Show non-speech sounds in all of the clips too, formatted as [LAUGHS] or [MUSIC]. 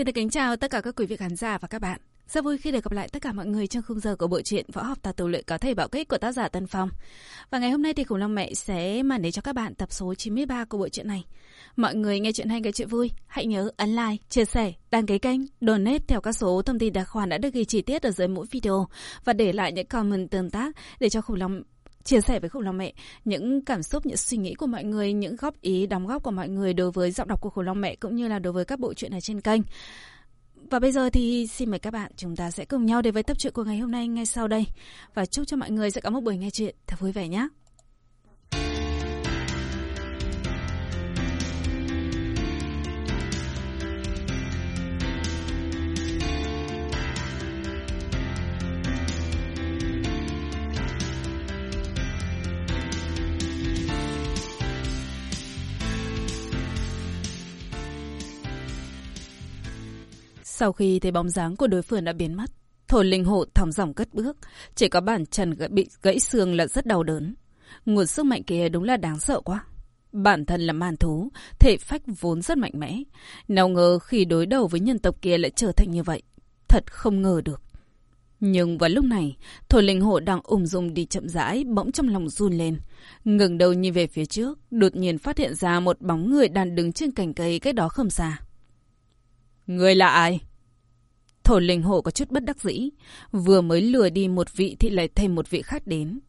Xin được kính chào tất cả các quý vị khán giả và các bạn. Rất vui khi được gặp lại tất cả mọi người trong khung giờ của bộ truyện Võ học tà tù luyện có thể bảo kích của tác giả Tân Phong. Và ngày hôm nay thì Khủng Long Mẹ sẽ màn đến cho các bạn tập số 93 của bộ truyện này. Mọi người nghe chuyện hay nghe chuyện vui, hãy nhớ ấn like, chia sẻ, đăng ký kênh, donate theo các số thông tin tài khoản đã được ghi chi tiết ở dưới mỗi video và để lại những comment tương tác để cho Khủng Long chia sẻ với khủng long mẹ, những cảm xúc, những suy nghĩ của mọi người, những góp ý, đóng góp của mọi người đối với giọng đọc của khủng long mẹ cũng như là đối với các bộ truyện ở trên kênh. Và bây giờ thì xin mời các bạn chúng ta sẽ cùng nhau đến với tập truyện của ngày hôm nay ngay sau đây. Và chúc cho mọi người sẽ có một buổi nghe chuyện thật vui vẻ nhé. Sau khi thấy bóng dáng của đối phương đã biến mất, thổ linh hộ thòng dòng cất bước, chỉ có bản chân bị gãy xương là rất đau đớn. Nguồn sức mạnh kia đúng là đáng sợ quá. Bản thân là man thú, thể phách vốn rất mạnh mẽ. Nào ngờ khi đối đầu với nhân tộc kia lại trở thành như vậy. Thật không ngờ được. Nhưng vào lúc này, thổ linh hộ đang ung dung đi chậm rãi, bỗng trong lòng run lên. Ngừng đầu nhìn về phía trước, đột nhiên phát hiện ra một bóng người đang đứng trên cành cây cách đó không xa. Người là ai? Thổ linh hộ có chút bất đắc dĩ. Vừa mới lừa đi một vị thì lại thêm một vị khác đến.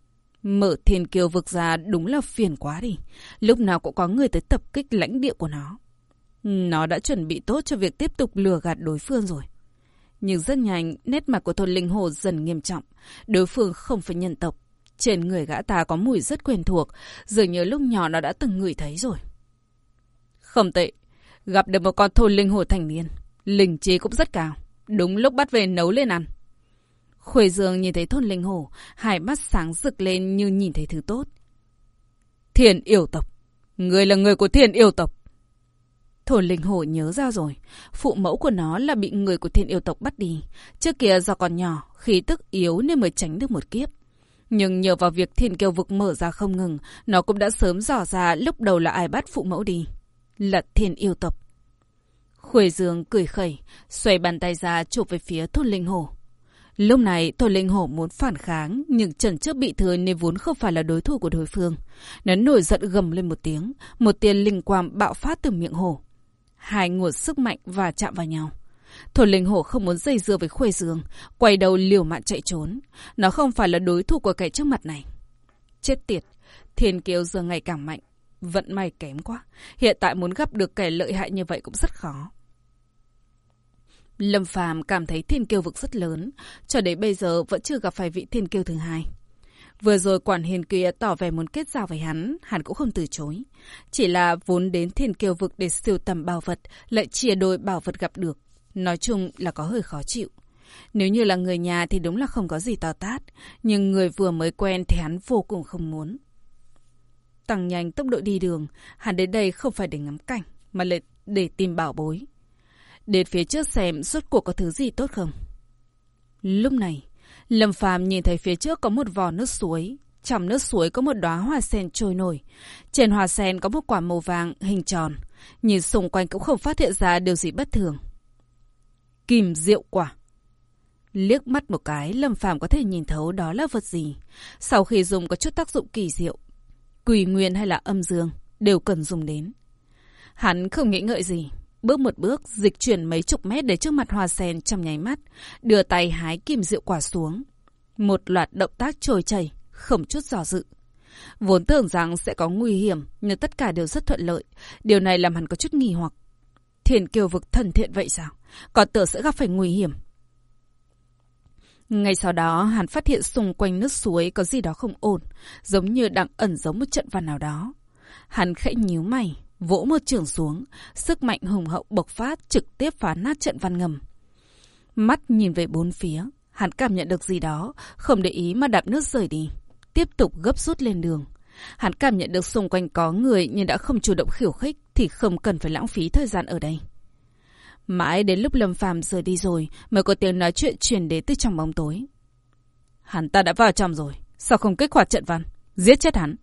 Mở thiên kiều vực ra đúng là phiền quá đi. Lúc nào cũng có người tới tập kích lãnh địa của nó. Nó đã chuẩn bị tốt cho việc tiếp tục lừa gạt đối phương rồi. Nhưng rất nhanh, nét mặt của thôn linh hồ dần nghiêm trọng. Đối phương không phải nhân tộc. Trên người gã ta có mùi rất quen thuộc, dường như lúc nhỏ nó đã từng ngửi thấy rồi. Không tệ, gặp được một con thôn linh hồ thành niên. Linh trí cũng rất cao. Đúng lúc bắt về nấu lên ăn. Khuê Dương nhìn thấy thôn linh hổ, hai mắt sáng rực lên như nhìn thấy thứ tốt. Thiền yêu tộc. Người là người của thiền yêu tộc. Thôn linh hổ nhớ ra rồi. Phụ mẫu của nó là bị người của thiên yêu tộc bắt đi. Trước kia do còn nhỏ, khí tức yếu nên mới tránh được một kiếp. Nhưng nhờ vào việc thiên kiều vực mở ra không ngừng, nó cũng đã sớm dò ra lúc đầu là ai bắt phụ mẫu đi. Là thiên yêu tộc. Khuê Dương cười khẩy, xoay bàn tay ra chụp về phía thôn linh hổ. Lúc này, thôn linh hổ muốn phản kháng, nhưng trần trước bị thương nên vốn không phải là đối thủ của đối phương. Nó nổi giận gầm lên một tiếng, một tiền linh quang bạo phát từ miệng hổ. Hai nguồn sức mạnh và chạm vào nhau. thôn linh hổ không muốn dây dưa với Khuê Dương, quay đầu liều mạng chạy trốn. Nó không phải là đối thủ của kẻ trước mặt này. Chết tiệt, thiên kiêu giờ ngày càng mạnh. Vận may kém quá. Hiện tại muốn gặp được kẻ lợi hại như vậy cũng rất khó. Lâm Phàm cảm thấy thiên kiêu vực rất lớn, cho đến bây giờ vẫn chưa gặp phải vị thiên kiêu thứ hai. Vừa rồi quản hiền kia tỏ vẻ muốn kết giao với hắn, hắn cũng không từ chối. Chỉ là vốn đến thiên kiêu vực để siêu tầm bảo vật, lại chia đôi bảo vật gặp được. Nói chung là có hơi khó chịu. Nếu như là người nhà thì đúng là không có gì to tát, nhưng người vừa mới quen thì hắn vô cùng không muốn. Tăng nhanh tốc độ đi đường, hắn đến đây không phải để ngắm cảnh, mà lại để tìm bảo bối. Đến phía trước xem suốt cuộc có thứ gì tốt không. Lúc này, Lâm Phàm nhìn thấy phía trước có một vò nước suối. Trong nước suối có một đóa hoa sen trôi nổi. Trên hoa sen có một quả màu vàng hình tròn. Nhìn xung quanh cũng không phát hiện ra điều gì bất thường. Kim diệu quả. Liếc mắt một cái, Lâm Phàm có thể nhìn thấu đó là vật gì. Sau khi dùng có chút tác dụng kỳ diệu. quỷ nguyên hay là âm dương đều cần dùng đến. Hắn không nghĩ ngợi gì, Bước một bước, dịch chuyển mấy chục mét để trước mặt hoa sen trong nháy mắt, đưa tay hái kim rượu quả xuống. Một loạt động tác trồi chảy, không chút dò dự. Vốn tưởng rằng sẽ có nguy hiểm, nhưng tất cả đều rất thuận lợi. Điều này làm hắn có chút nghi hoặc. Thiền kiều vực thần thiện vậy sao? Còn tưởng sẽ gặp phải nguy hiểm. Ngay sau đó, hắn phát hiện xung quanh nước suối có gì đó không ổn, giống như đang ẩn giấu một trận văn nào đó. Hắn khẽ nhíu mày, vỗ một trường xuống, sức mạnh hùng hậu bộc phát trực tiếp phá nát trận văn ngầm. Mắt nhìn về bốn phía, hắn cảm nhận được gì đó, không để ý mà đạp nước rời đi, tiếp tục gấp rút lên đường. Hắn cảm nhận được xung quanh có người nhưng đã không chủ động khiêu khích thì không cần phải lãng phí thời gian ở đây. Mãi đến lúc Lâm Phàm rời đi rồi mới có tiếng nói chuyện truyền đến từ trong bóng tối. Hắn ta đã vào trong rồi, sao không kích hoạt trận văn, giết chết hắn.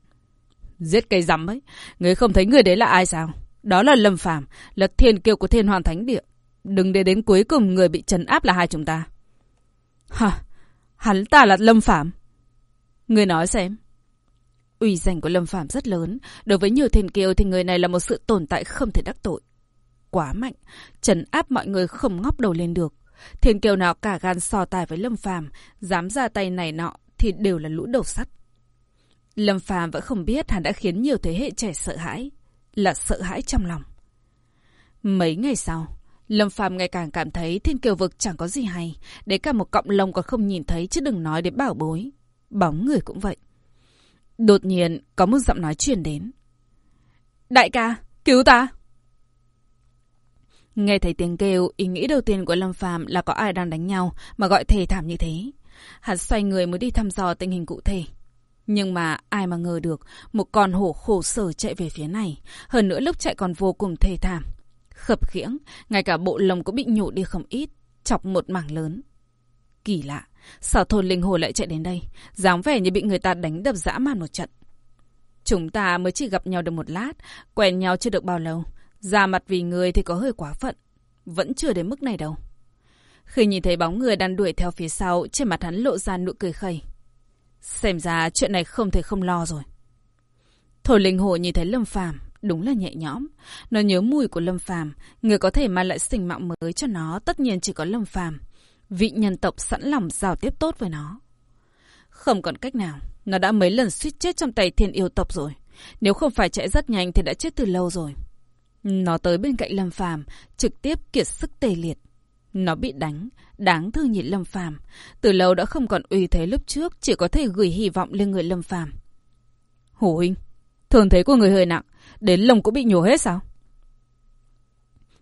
Giết cây rắm ấy. Người không thấy người đấy là ai sao? Đó là Lâm Phàm là thiên kiêu của thiên hoàng thánh địa. Đừng để đến cuối cùng người bị trấn áp là hai chúng ta. Hả? Hắn ta là Lâm Phạm. Người nói xem. Uy danh của Lâm Phạm rất lớn. Đối với nhiều thiên kiêu thì người này là một sự tồn tại không thể đắc tội. Quá mạnh. Trấn áp mọi người không ngóc đầu lên được. Thiên kiêu nào cả gan so tài với Lâm Phàm, dám ra tay này nọ thì đều là lũ đầu sắt. Lâm Phàm vẫn không biết hắn đã khiến nhiều thế hệ trẻ sợ hãi, là sợ hãi trong lòng. Mấy ngày sau, Lâm Phàm ngày càng cảm thấy thiên kiều vực chẳng có gì hay, để cả một cọng lông còn không nhìn thấy chứ đừng nói đến bảo bối. Bóng người cũng vậy. Đột nhiên có một giọng nói truyền đến. Đại ca, cứu ta! Nghe thấy tiếng kêu, ý nghĩ đầu tiên của Lâm Phàm là có ai đang đánh nhau mà gọi thề thảm như thế. Hắn xoay người mới đi thăm dò tình hình cụ thể. Nhưng mà ai mà ngờ được, một con hổ khổ sở chạy về phía này. Hơn nữa lúc chạy còn vô cùng thê thảm. Khập khiễng, ngay cả bộ lồng cũng bị nhổ đi không ít, chọc một mảng lớn. Kỳ lạ, sao thôn linh hồ lại chạy đến đây, dáng vẻ như bị người ta đánh đập dã man một trận. Chúng ta mới chỉ gặp nhau được một lát, quen nhau chưa được bao lâu. Ra mặt vì người thì có hơi quá phận. Vẫn chưa đến mức này đâu. Khi nhìn thấy bóng người đang đuổi theo phía sau, trên mặt hắn lộ ra nụ cười khẩy. Xem ra chuyện này không thể không lo rồi. Thổi linh hồ nhìn thấy Lâm Phàm đúng là nhẹ nhõm. Nó nhớ mùi của Lâm Phàm, người có thể mang lại sinh mạng mới cho nó tất nhiên chỉ có Lâm Phàm. Vị nhân tộc sẵn lòng giao tiếp tốt với nó. Không còn cách nào, nó đã mấy lần suýt chết trong tay thiên yêu tộc rồi. Nếu không phải chạy rất nhanh thì đã chết từ lâu rồi. Nó tới bên cạnh Lâm Phàm, trực tiếp kiệt sức tê liệt. Nó bị đánh, đáng thương nhịn Lâm Phàm, từ lâu đã không còn uy thế lúc trước, chỉ có thể gửi hy vọng lên người Lâm Phàm. Hổ huynh, thường thế của người hơi nặng, đến lồng cũng bị nhổ hết sao?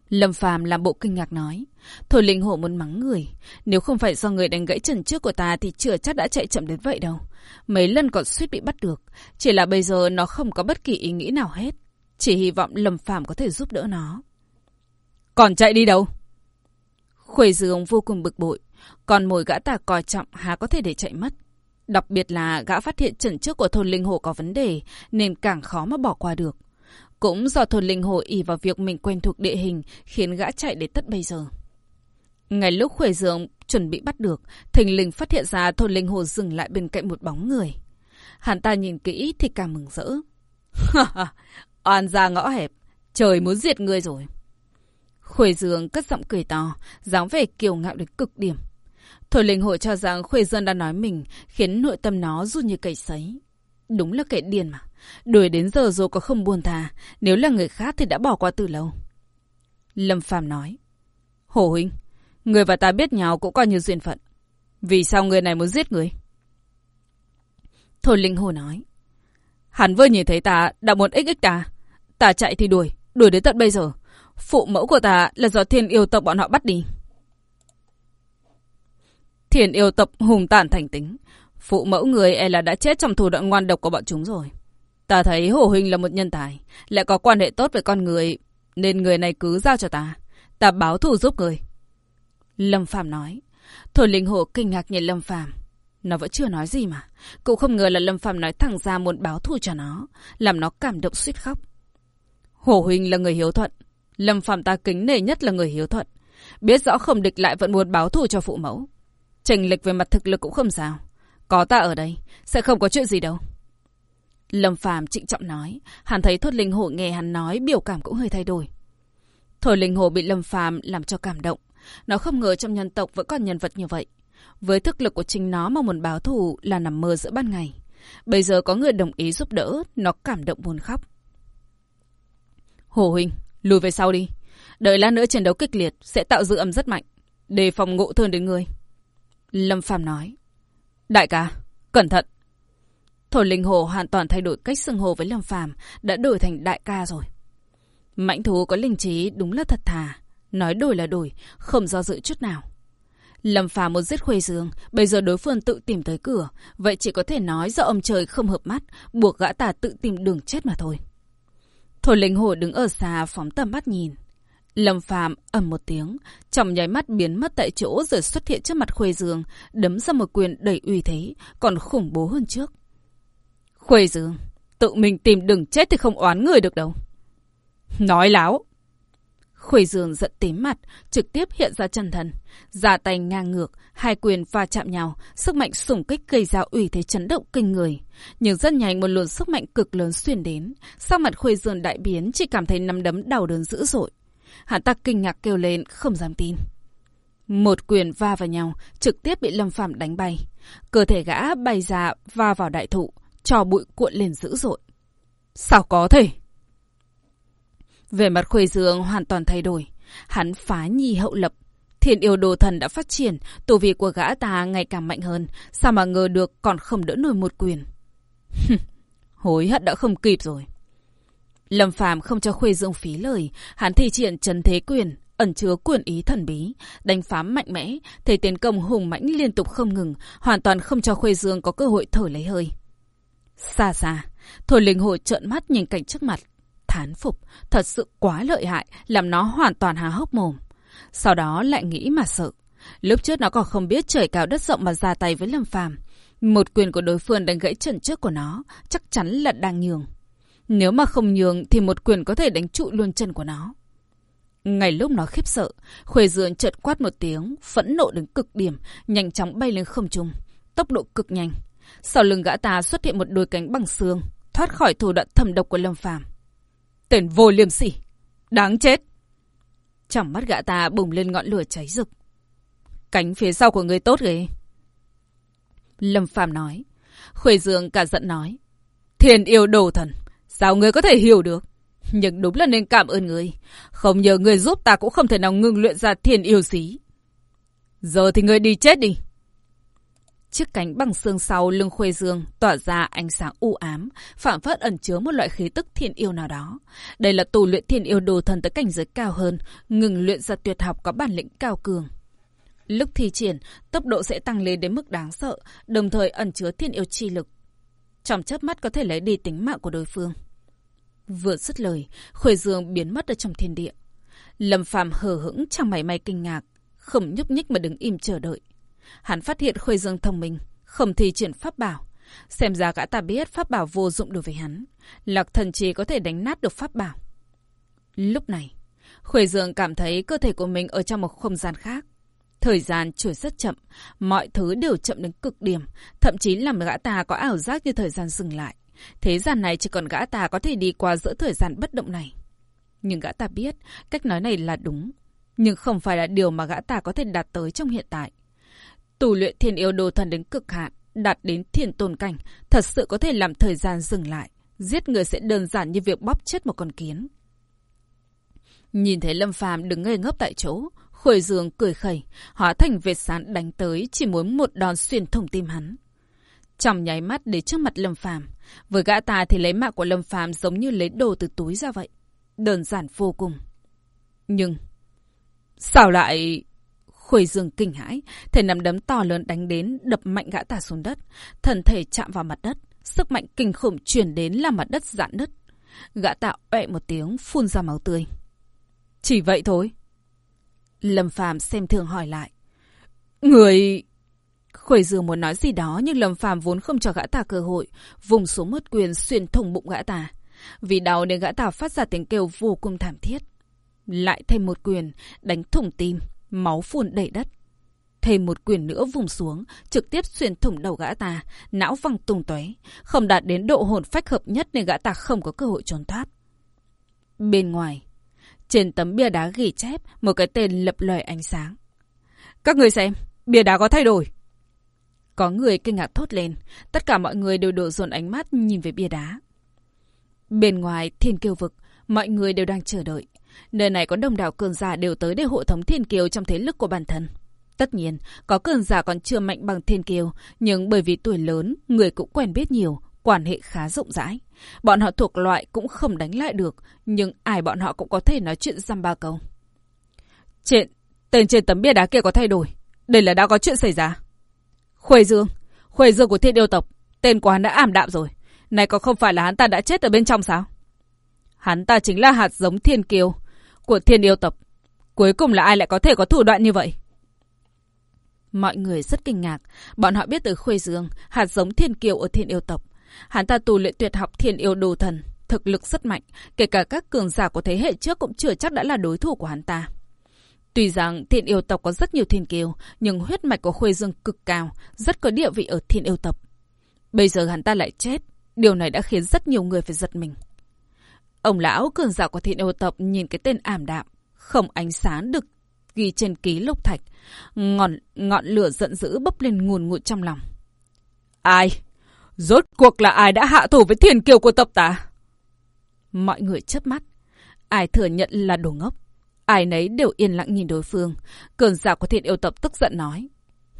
Lâm Phàm làm bộ kinh ngạc nói, thôi linh hổ muốn mắng người, nếu không phải do người đánh gãy chân trước của ta thì chưa chắc đã chạy chậm đến vậy đâu. Mấy lần còn suýt bị bắt được, chỉ là bây giờ nó không có bất kỳ ý nghĩ nào hết, chỉ hy vọng Lâm Phàm có thể giúp đỡ nó. Còn chạy đi đâu? Khuê Dương vô cùng bực bội, còn mồi gã ta coi trọng há có thể để chạy mất. Đặc biệt là gã phát hiện trận trước của thôn linh hồ có vấn đề, nên càng khó mà bỏ qua được. Cũng do thôn linh hồ ỉ vào việc mình quen thuộc địa hình, khiến gã chạy đến tất bây giờ. Ngay lúc Khuê Dương chuẩn bị bắt được, thình linh phát hiện ra thôn linh hồ dừng lại bên cạnh một bóng người. Hắn ta nhìn kỹ thì càng mừng rỡ. [LAUGHS] Oan ra ngõ hẹp, trời muốn diệt người rồi. Khuê Dương cất giọng cười to, dáng vẻ kiều ngạo đến cực điểm. Thôi linh hội cho rằng Khuê Dương đã nói mình, khiến nội tâm nó run như cầy sấy. Đúng là kẻ điên mà. Đuổi đến giờ rồi có không buồn thà, nếu là người khác thì đã bỏ qua từ lâu. Lâm Phàm nói. Hổ huynh, người và ta biết nhau cũng coi như duyên phận. Vì sao người này muốn giết người? Thôi linh hồ nói. Hắn vừa nhìn thấy ta đã muốn ích ích ta. Ta chạy thì đuổi, đuổi đến tận bây giờ. Phụ mẫu của ta là do thiên yêu tộc bọn họ bắt đi. Thiên yêu tộc hùng tàn thành tính. Phụ mẫu người e là đã chết trong thủ đoạn ngoan độc của bọn chúng rồi. Ta thấy Hồ Huynh là một nhân tài, lại có quan hệ tốt với con người, nên người này cứ giao cho ta. Ta báo thù giúp người. Lâm Phàm nói. thổi linh hồ kinh ngạc nhìn Lâm Phàm Nó vẫn chưa nói gì mà. Cũng không ngờ là Lâm Phàm nói thẳng ra muốn báo thù cho nó, làm nó cảm động suýt khóc. Hồ Huynh là người hiếu thuận, Lâm Phạm ta kính nể nhất là người hiếu thuận. Biết rõ không địch lại vẫn muốn báo thù cho phụ mẫu. Trình lịch về mặt thực lực cũng không sao. Có ta ở đây, sẽ không có chuyện gì đâu. Lâm Phàm trịnh trọng nói, hắn thấy Thốt Linh Hồ nghe hắn nói biểu cảm cũng hơi thay đổi. Thôi Linh Hồ bị Lâm Phàm làm cho cảm động. Nó không ngờ trong nhân tộc vẫn còn nhân vật như vậy. Với thực lực của chính nó mà muốn báo thù là nằm mơ giữa ban ngày. Bây giờ có người đồng ý giúp đỡ, nó cảm động buồn khóc. Hồ Huynh, Lùi về sau đi. Đợi lát nữa chiến đấu kịch liệt sẽ tạo dư âm rất mạnh. Đề phòng ngộ thương đến người. Lâm Phàm nói. Đại ca, cẩn thận. Thổ linh hồ hoàn toàn thay đổi cách xưng hồ với Lâm Phàm đã đổi thành đại ca rồi. Mạnh thú có linh trí đúng là thật thà. Nói đổi là đổi, không do dự chút nào. Lâm Phàm muốn giết Khuê Dương, bây giờ đối phương tự tìm tới cửa, vậy chỉ có thể nói do ông trời không hợp mắt, buộc gã tà tự tìm đường chết mà thôi. Thôi lệnh hồ đứng ở xa phóng tầm mắt nhìn. Lâm Phàm ầm một tiếng, trong nháy mắt biến mất tại chỗ rồi xuất hiện trước mặt Khuê Dương, đấm ra một quyền đầy uy thế, còn khủng bố hơn trước. Khuê Dương, tự mình tìm đừng chết thì không oán người được đâu. Nói láo. Khuê Dương giận tím mặt, trực tiếp hiện ra chân thần. Giả tay ngang ngược, hai quyền va chạm nhau, sức mạnh sủng kích gây ra ủy thế chấn động kinh người. Nhưng rất nhanh một luồng sức mạnh cực lớn xuyên đến. Sau mặt Khuê Dương đại biến, chỉ cảm thấy nắm đấm đau đớn dữ dội. Hắn ta kinh ngạc kêu lên, không dám tin. Một quyền va vào nhau, trực tiếp bị Lâm Phàm đánh bay. Cơ thể gã bay ra va vào đại thụ, cho bụi cuộn lên dữ dội. Sao có thể? Về mặt Khuê Dương hoàn toàn thay đổi. Hắn phá nhi hậu lập. Thiền yêu đồ thần đã phát triển, tổ vị của gã ta ngày càng mạnh hơn. Sao mà ngờ được còn không đỡ nổi một quyền. Hối hận đã không kịp rồi. Lâm Phàm không cho Khuê Dương phí lời, hắn thi triển trần thế quyền, ẩn chứa quyền ý thần bí, đánh phá mạnh mẽ, thể tiến công hùng mãnh liên tục không ngừng, hoàn toàn không cho Khuê Dương có cơ hội thở lấy hơi. Xa xa, Thôi linh hồ trợn mắt nhìn cảnh trước mặt, thán phục, thật sự quá lợi hại, làm nó hoàn toàn há hốc mồm. Sau đó lại nghĩ mà sợ. Lúc trước nó còn không biết trời cao đất rộng mà ra tay với Lâm Phàm. Một quyền của đối phương đánh gãy chân trước của nó, chắc chắn là đang nhường. Nếu mà không nhường thì một quyền có thể đánh trụ luôn chân của nó. Ngay lúc nó khiếp sợ, Khuê Dương chợt quát một tiếng, phẫn nộ đến cực điểm, nhanh chóng bay lên không trung, tốc độ cực nhanh. Sau lưng gã ta xuất hiện một đôi cánh bằng xương, thoát khỏi thủ đoạn thầm độc của Lâm Phàm. Tên vô liêm sỉ, đáng chết. Trong mắt gã ta bùng lên ngọn lửa cháy rực. Cánh phía sau của người tốt ghê. Lâm Phàm nói. Khuê Dương cả giận nói. Thiên yêu đồ thần, sao người có thể hiểu được? Nhưng đúng là nên cảm ơn người. Không nhờ người giúp ta cũng không thể nào ngừng luyện ra thiên yêu xí. Giờ thì người đi chết đi. Chiếc cánh bằng xương sau lưng khuê dương tỏa ra ánh sáng u ám, phản phất ẩn chứa một loại khí tức thiên yêu nào đó. Đây là tù luyện thiên yêu đồ thần tới cảnh giới cao hơn, ngừng luyện ra tuyệt học có bản lĩnh cao cường. Lúc thi triển, tốc độ sẽ tăng lên đến mức đáng sợ, đồng thời ẩn chứa thiên yêu chi lực. Trong chớp mắt có thể lấy đi tính mạng của đối phương. Vừa dứt lời, Khuê Dương biến mất ở trong thiên địa. Lâm Phàm hờ hững chẳng mảy may kinh ngạc, không nhúc nhích mà đứng im chờ đợi. Hắn phát hiện Khuê Dương thông minh, không thi triển pháp bảo. Xem ra gã ta biết pháp bảo vô dụng đối với hắn. Lạc thần chỉ có thể đánh nát được pháp bảo. Lúc này, Khuê Dương cảm thấy cơ thể của mình ở trong một không gian khác. Thời gian trôi rất chậm, mọi thứ đều chậm đến cực điểm, thậm chí làm gã ta có ảo giác như thời gian dừng lại. Thế gian này chỉ còn gã ta có thể đi qua giữa thời gian bất động này. Nhưng gã ta biết, cách nói này là đúng, nhưng không phải là điều mà gã ta có thể đạt tới trong hiện tại. Tù luyện thiên yêu đồ thần đến cực hạn, đạt đến thiên tôn cảnh, thật sự có thể làm thời gian dừng lại. Giết người sẽ đơn giản như việc bóp chết một con kiến. Nhìn thấy Lâm Phàm đứng ngây ngốc tại chỗ, Khôi Dương cười khẩy, hóa thành vệt sán đánh tới, chỉ muốn một đòn xuyên thủng tim hắn. Trong nháy mắt để trước mặt Lâm Phàm, với gã ta thì lấy mạng của Lâm Phàm giống như lấy đồ từ túi ra vậy, đơn giản vô cùng. Nhưng sao lại Khuê Dương kinh hãi, thể nắm đấm to lớn đánh đến, đập mạnh gã ta xuống đất. Thần thể chạm vào mặt đất, sức mạnh kinh khủng chuyển đến làm mặt đất dạn nứt. Gã ta oẹ một tiếng, phun ra máu tươi. Chỉ vậy thôi. Lâm Phàm xem thường hỏi lại. Người... Khuê Dương muốn nói gì đó nhưng Lâm Phàm vốn không cho gã ta cơ hội, vùng xuống mất quyền xuyên thủng bụng gã ta. Vì đau nên gã ta phát ra tiếng kêu vô cùng thảm thiết. Lại thêm một quyền, đánh thủng tim, máu phun đầy đất. Thêm một quyền nữa vùng xuống, trực tiếp xuyên thủng đầu gã ta, não văng tung tóe, không đạt đến độ hồn phách hợp nhất nên gã ta không có cơ hội trốn thoát. Bên ngoài, trên tấm bia đá ghi chép một cái tên lập lòe ánh sáng. Các người xem, bia đá có thay đổi. Có người kinh ngạc thốt lên, tất cả mọi người đều đổ dồn ánh mắt nhìn về bia đá. Bên ngoài thiên kiêu vực, mọi người đều đang chờ đợi. Nơi này có đông đảo cường giả đều tới để hộ thống thiên kiều trong thế lực của bản thân. Tất nhiên, có cường giả còn chưa mạnh bằng thiên kiều, nhưng bởi vì tuổi lớn, người cũng quen biết nhiều, quan hệ khá rộng rãi. Bọn họ thuộc loại cũng không đánh lại được, nhưng ai bọn họ cũng có thể nói chuyện dăm ba câu. Trên, tên trên tấm bia đá kia có thay đổi. Đây là đã có chuyện xảy ra. Khuê Dương, Khuê Dương của thiên yêu tộc, tên của hắn đã ảm đạm rồi. Này có không phải là hắn ta đã chết ở bên trong sao? Hắn ta chính là hạt giống thiên kiều, của thiên yêu tộc. Cuối cùng là ai lại có thể có thủ đoạn như vậy? Mọi người rất kinh ngạc. Bọn họ biết từ Khuê Dương, hạt giống thiên kiều ở thiên yêu tộc. Hắn ta tu luyện tuyệt học thiên yêu đồ thần. thực lực rất mạnh, kể cả các cường giả của thế hệ trước cũng chưa chắc đã là đối thủ của hắn ta. Tuy rằng thiên yêu tộc có rất nhiều thiên kiều, nhưng huyết mạch của Khuê Dương cực cao, rất có địa vị ở thiên yêu tộc. Bây giờ hắn ta lại chết, điều này đã khiến rất nhiều người phải giật mình. Ông lão cường giả của thiên yêu tộc nhìn cái tên ảm đạm, không ánh sáng được ghi trên ký lục thạch, ngọn, ngọn lửa giận dữ bốc lên nguồn ngụt trong lòng. Ai? Rốt cuộc là ai đã hạ thủ với thiên kiều của tộc ta? Mọi người chớp mắt. Ai thừa nhận là đồ ngốc. Ai nấy đều yên lặng nhìn đối phương. Cường giả của thiên yêu tộc tức giận nói.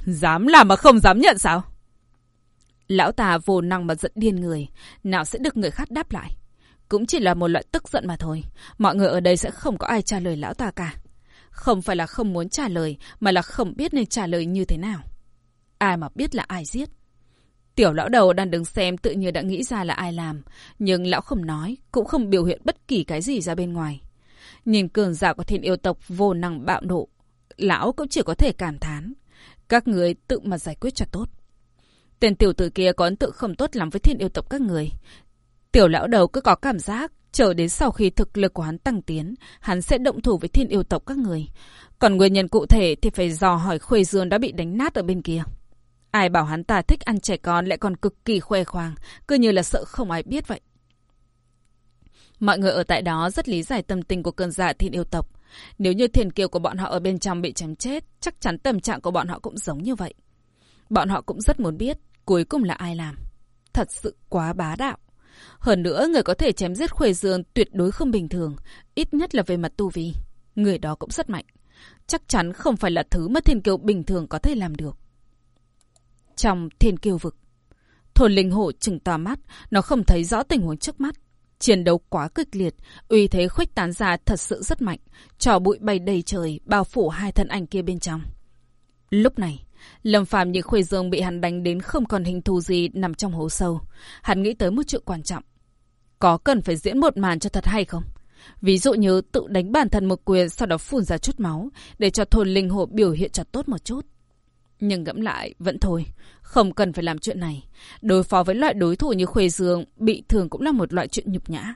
Dám làm mà không dám nhận sao? Lão ta vô năng mà giận điên người. Nào sẽ được người khác đáp lại. Cũng chỉ là một loại tức giận mà thôi. Mọi người ở đây sẽ không có ai trả lời lão ta cả. Không phải là không muốn trả lời, mà là không biết nên trả lời như thế nào. Ai mà biết là ai giết. Tiểu lão đầu đang đứng xem tự nhiên đã nghĩ ra là ai làm, nhưng lão không nói, cũng không biểu hiện bất kỳ cái gì ra bên ngoài. Nhìn cường giả của thiên yêu tộc vô năng bạo nộ, lão cũng chỉ có thể cảm thán. Các người tự mà giải quyết cho tốt. Tên tiểu tử kia có ấn tượng không tốt lắm với thiên yêu tộc các người. Tiểu lão đầu cứ có cảm giác, chờ đến sau khi thực lực của hắn tăng tiến, hắn sẽ động thủ với thiên yêu tộc các người. Còn nguyên nhân cụ thể thì phải dò hỏi Khuê Dương đã bị đánh nát ở bên kia. Ai bảo hắn ta thích ăn trẻ con lại còn cực kỳ khoe khoang, cứ như là sợ không ai biết vậy. Mọi người ở tại đó rất lý giải tâm tình của cơn giả thiên yêu tộc. Nếu như thiền kiều của bọn họ ở bên trong bị chém chết, chắc chắn tâm trạng của bọn họ cũng giống như vậy. Bọn họ cũng rất muốn biết cuối cùng là ai làm. Thật sự quá bá đạo. Hơn nữa, người có thể chém giết Khuê Dương tuyệt đối không bình thường, ít nhất là về mặt tu vi. Người đó cũng rất mạnh. Chắc chắn không phải là thứ mà thiên kiều bình thường có thể làm được. Trong thiên kiều vực, thôn linh hổ chừng to mắt, nó không thấy rõ tình huống trước mắt. Chiến đấu quá kịch liệt, uy thế khuếch tán ra thật sự rất mạnh, trò bụi bay đầy trời, bao phủ hai thân ảnh kia bên trong. Lúc này, Lâm Phàm như Khuê Dương bị hắn đánh đến không còn hình thù gì nằm trong hố sâu. Hắn nghĩ tới một chuyện quan trọng. Có cần phải diễn một màn cho thật hay không? Ví dụ như tự đánh bản thân một quyền sau đó phun ra chút máu để cho thôn linh hồ biểu hiện cho tốt một chút. Nhưng ngẫm lại, vẫn thôi. Không cần phải làm chuyện này. Đối phó với loại đối thủ như Khuê Dương, bị thương cũng là một loại chuyện nhục nhã.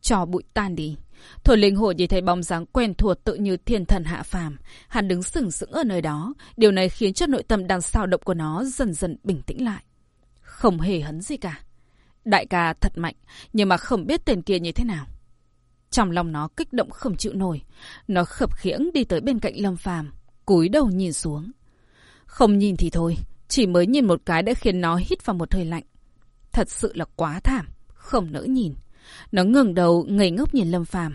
Cho bụi tan đi. Thổi linh hồ nhìn thấy bóng dáng quen thuộc tự như thiên thần hạ phàm. Hắn đứng sừng sững ở nơi đó. Điều này khiến cho nội tâm đang sao động của nó dần dần bình tĩnh lại. Không hề hấn gì cả. Đại ca thật mạnh, nhưng mà không biết tên kia như thế nào. Trong lòng nó kích động không chịu nổi. Nó khập khiễng đi tới bên cạnh Lâm Phàm cúi đầu nhìn xuống. Không nhìn thì thôi, chỉ mới nhìn một cái đã khiến nó hít vào một hơi lạnh. Thật sự là quá thảm, không nỡ nhìn. Nó ngừng đầu, ngây ngốc nhìn Lâm Phàm.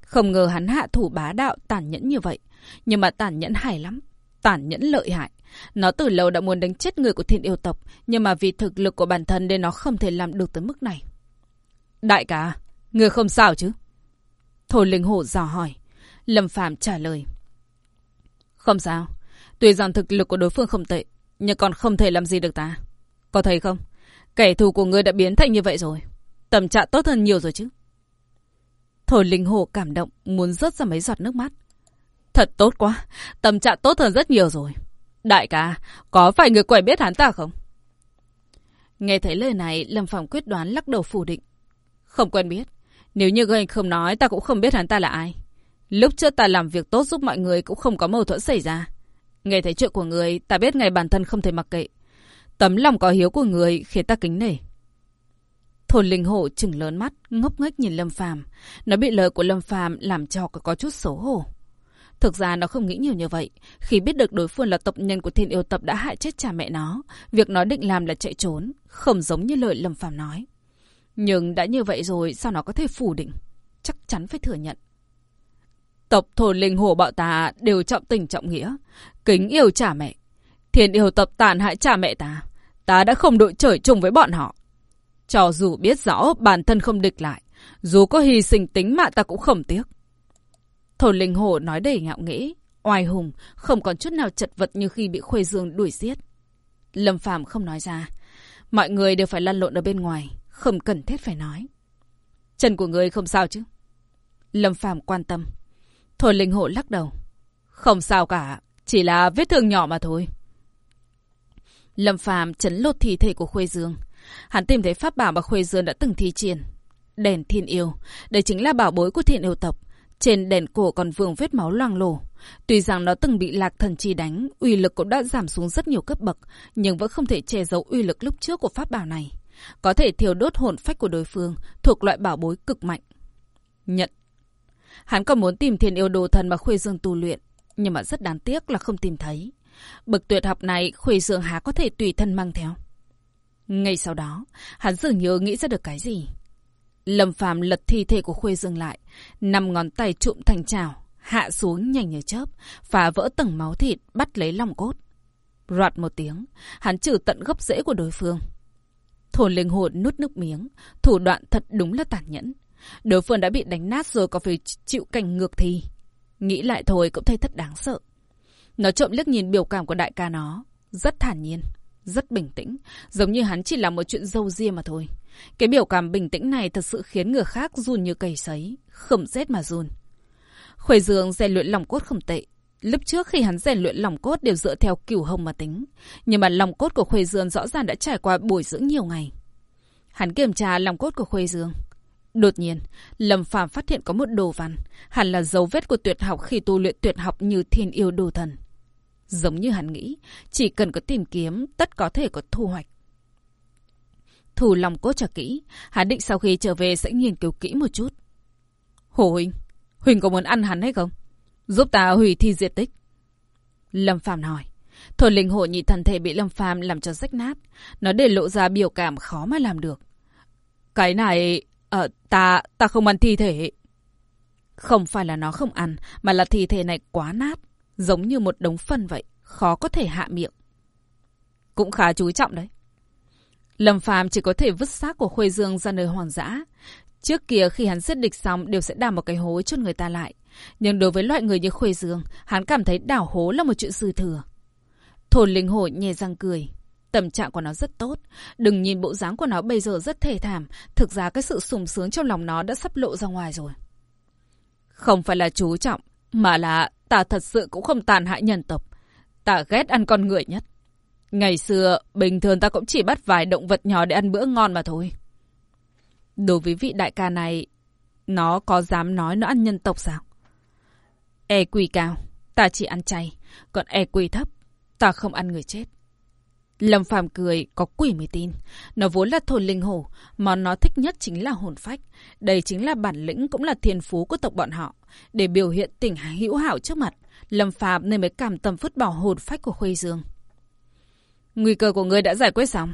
Không ngờ hắn hạ thủ bá đạo tàn nhẫn như vậy. Nhưng mà tàn nhẫn hài lắm. Tàn nhẫn lợi hại. Nó từ lâu đã muốn đánh chết người của thiên yêu tộc. Nhưng mà vì thực lực của bản thân nên nó không thể làm được tới mức này. Đại ca, người không sao chứ? Thổ linh hổ dò hỏi. Lâm Phàm trả lời. Không sao. Tuy rằng thực lực của đối phương không tệ, nhưng còn không thể làm gì được ta. Có thấy không? Kẻ thù của ngươi đã biến thành như vậy rồi. Tâm trạng tốt hơn nhiều rồi chứ. Thổi linh hồ cảm động, muốn rớt ra mấy giọt nước mắt. Thật tốt quá, tâm trạng tốt hơn rất nhiều rồi. Đại ca, có phải người quen biết hắn ta không? Nghe thấy lời này, Lâm Phàm quyết đoán lắc đầu phủ định. Không quen biết. Nếu như ngươi không nói, ta cũng không biết hắn ta là ai. Lúc trước ta làm việc tốt giúp mọi người cũng không có mâu thuẫn xảy ra. Nghe thấy chuyện của người, ta biết ngày bản thân không thể mặc kệ. Tấm lòng có hiếu của người khiến ta kính nể. Thôn linh hổ chừng lớn mắt, ngốc nghếch nhìn Lâm Phàm. Nó bị lời của Lâm Phàm làm cho có chút xấu hổ. Thực ra nó không nghĩ nhiều như vậy. Khi biết được đối phương là tộc nhân của thiên yêu tập đã hại chết cha mẹ nó, việc nó định làm là chạy trốn, không giống như lời Lâm Phàm nói. Nhưng đã như vậy rồi, sao nó có thể phủ định? Chắc chắn phải thừa nhận. Tộc thổ linh hổ bạo ta đều trọng tình trọng nghĩa, kính yêu cha mẹ. Thiên yêu tập tàn hại cha mẹ ta, ta đã không đội trời chung với bọn họ. Cho dù biết rõ bản thân không địch lại, dù có hy sinh tính mạng ta cũng không tiếc. Thổ linh hổ nói đầy ngạo nghễ, oai hùng, không còn chút nào chật vật như khi bị Khuê Dương đuổi giết. Lâm Phàm không nói ra, mọi người đều phải lăn lộn ở bên ngoài, không cần thiết phải nói. Chân của người không sao chứ? Lâm Phàm quan tâm. thổ linh hồ lắc đầu. Không sao cả, chỉ là vết thương nhỏ mà thôi. Lâm Phàm chấn lột thi thể của Khuê Dương. Hắn tìm thấy pháp bảo mà Khuê Dương đã từng thi triển. Đèn thiên yêu. Đây chính là bảo bối của thiên yêu tộc. Trên đèn cổ còn vương vết máu loang lổ. Tuy rằng nó từng bị lạc thần chi đánh, uy lực cũng đã giảm xuống rất nhiều cấp bậc, nhưng vẫn không thể che giấu uy lực lúc trước của pháp bảo này. Có thể thiêu đốt hồn phách của đối phương, thuộc loại bảo bối cực mạnh. Nhận. Hắn còn muốn tìm thiên yêu đồ thần mà Khuê Dương tu luyện, nhưng mà rất đáng tiếc là không tìm thấy. bậc tuyệt học này Khuê Dương há có thể tùy thân mang theo. Ngay sau đó, hắn dường như nghĩ ra được cái gì. Lâm Phàm lật thi thể của Khuê Dương lại, năm ngón tay trụm thành trào, hạ xuống nhanh như chớp, phá vỡ tầng máu thịt, bắt lấy lòng cốt. Roạt một tiếng, hắn trừ tận gốc rễ của đối phương. Thổn linh hồn nuốt nước miếng, thủ đoạn thật đúng là tàn nhẫn. Đối phương đã bị đánh nát rồi có phải chịu cảnh ngược thì. Nghĩ lại thôi cũng thấy thật đáng sợ. Nó trộm liếc nhìn biểu cảm của đại ca nó, rất thản nhiên, rất bình tĩnh, giống như hắn chỉ là một chuyện dâu ria mà thôi. Cái biểu cảm bình tĩnh này thật sự khiến người khác run như cầy sấy, khẩm rét mà run. Khuê Dương rèn luyện lòng cốt không tệ. Lúc trước khi hắn rèn luyện lòng cốt đều dựa theo cửu hồng mà tính. Nhưng mà lòng cốt của Khuê Dương rõ ràng đã trải qua bồi dưỡng nhiều ngày. Hắn kiểm tra lòng cốt của Khuê Dương. Đột nhiên, Lâm Phàm phát hiện có một đồ văn, hẳn là dấu vết của tuyệt học khi tu luyện tuyệt học như thiên yêu đồ thần. Giống như hắn nghĩ, chỉ cần có tìm kiếm, tất có thể có thu hoạch. Thủ lòng cốt cho kỹ, hắn định sau khi trở về sẽ nghiên cứu kỹ một chút. Hồ Huynh, Huỳnh có muốn ăn hắn hay không? Giúp ta hủy thi diệt tích. Lâm Phàm hỏi. Thôi linh hộ nhị thần thể bị Lâm Phàm làm cho rách nát. Nó để lộ ra biểu cảm khó mà làm được. Cái này... Ờ, ta... ta không ăn thi thể. Không phải là nó không ăn, mà là thi thể này quá nát. Giống như một đống phân vậy. Khó có thể hạ miệng. Cũng khá chú trọng đấy. Lâm Phàm chỉ có thể vứt xác của Khuê Dương ra nơi hoàng dã. Trước kia khi hắn giết địch xong đều sẽ đào một cái hố cho người ta lại. Nhưng đối với loại người như Khuê Dương, hắn cảm thấy đào hố là một chuyện dư thừa. Thồn linh hổ nhè răng cười. Tâm trạng của nó rất tốt. Đừng nhìn bộ dáng của nó bây giờ rất thê thảm. Thực ra cái sự sùng sướng trong lòng nó đã sắp lộ ra ngoài rồi. Không phải là chú trọng, mà là ta thật sự cũng không tàn hại nhân tộc. Ta ghét ăn con người nhất. Ngày xưa, bình thường ta cũng chỉ bắt vài động vật nhỏ để ăn bữa ngon mà thôi. Đối với vị đại ca này, nó có dám nói nó ăn nhân tộc sao? E quỳ cao, ta chỉ ăn chay, còn e quỳ thấp, ta không ăn người chết. Lâm Phàm cười, có quỷ mới tin. Nó vốn là thôn linh hổ, món nó thích nhất chính là hồn phách. Đây chính là bản lĩnh cũng là thiên phú của tộc bọn họ. Để biểu hiện tình hữu hảo trước mặt, Lâm Phàm nên mới cảm tâm phứt bỏ hồn phách của Khuê Dương. Nguy cơ của ngươi đã giải quyết xong,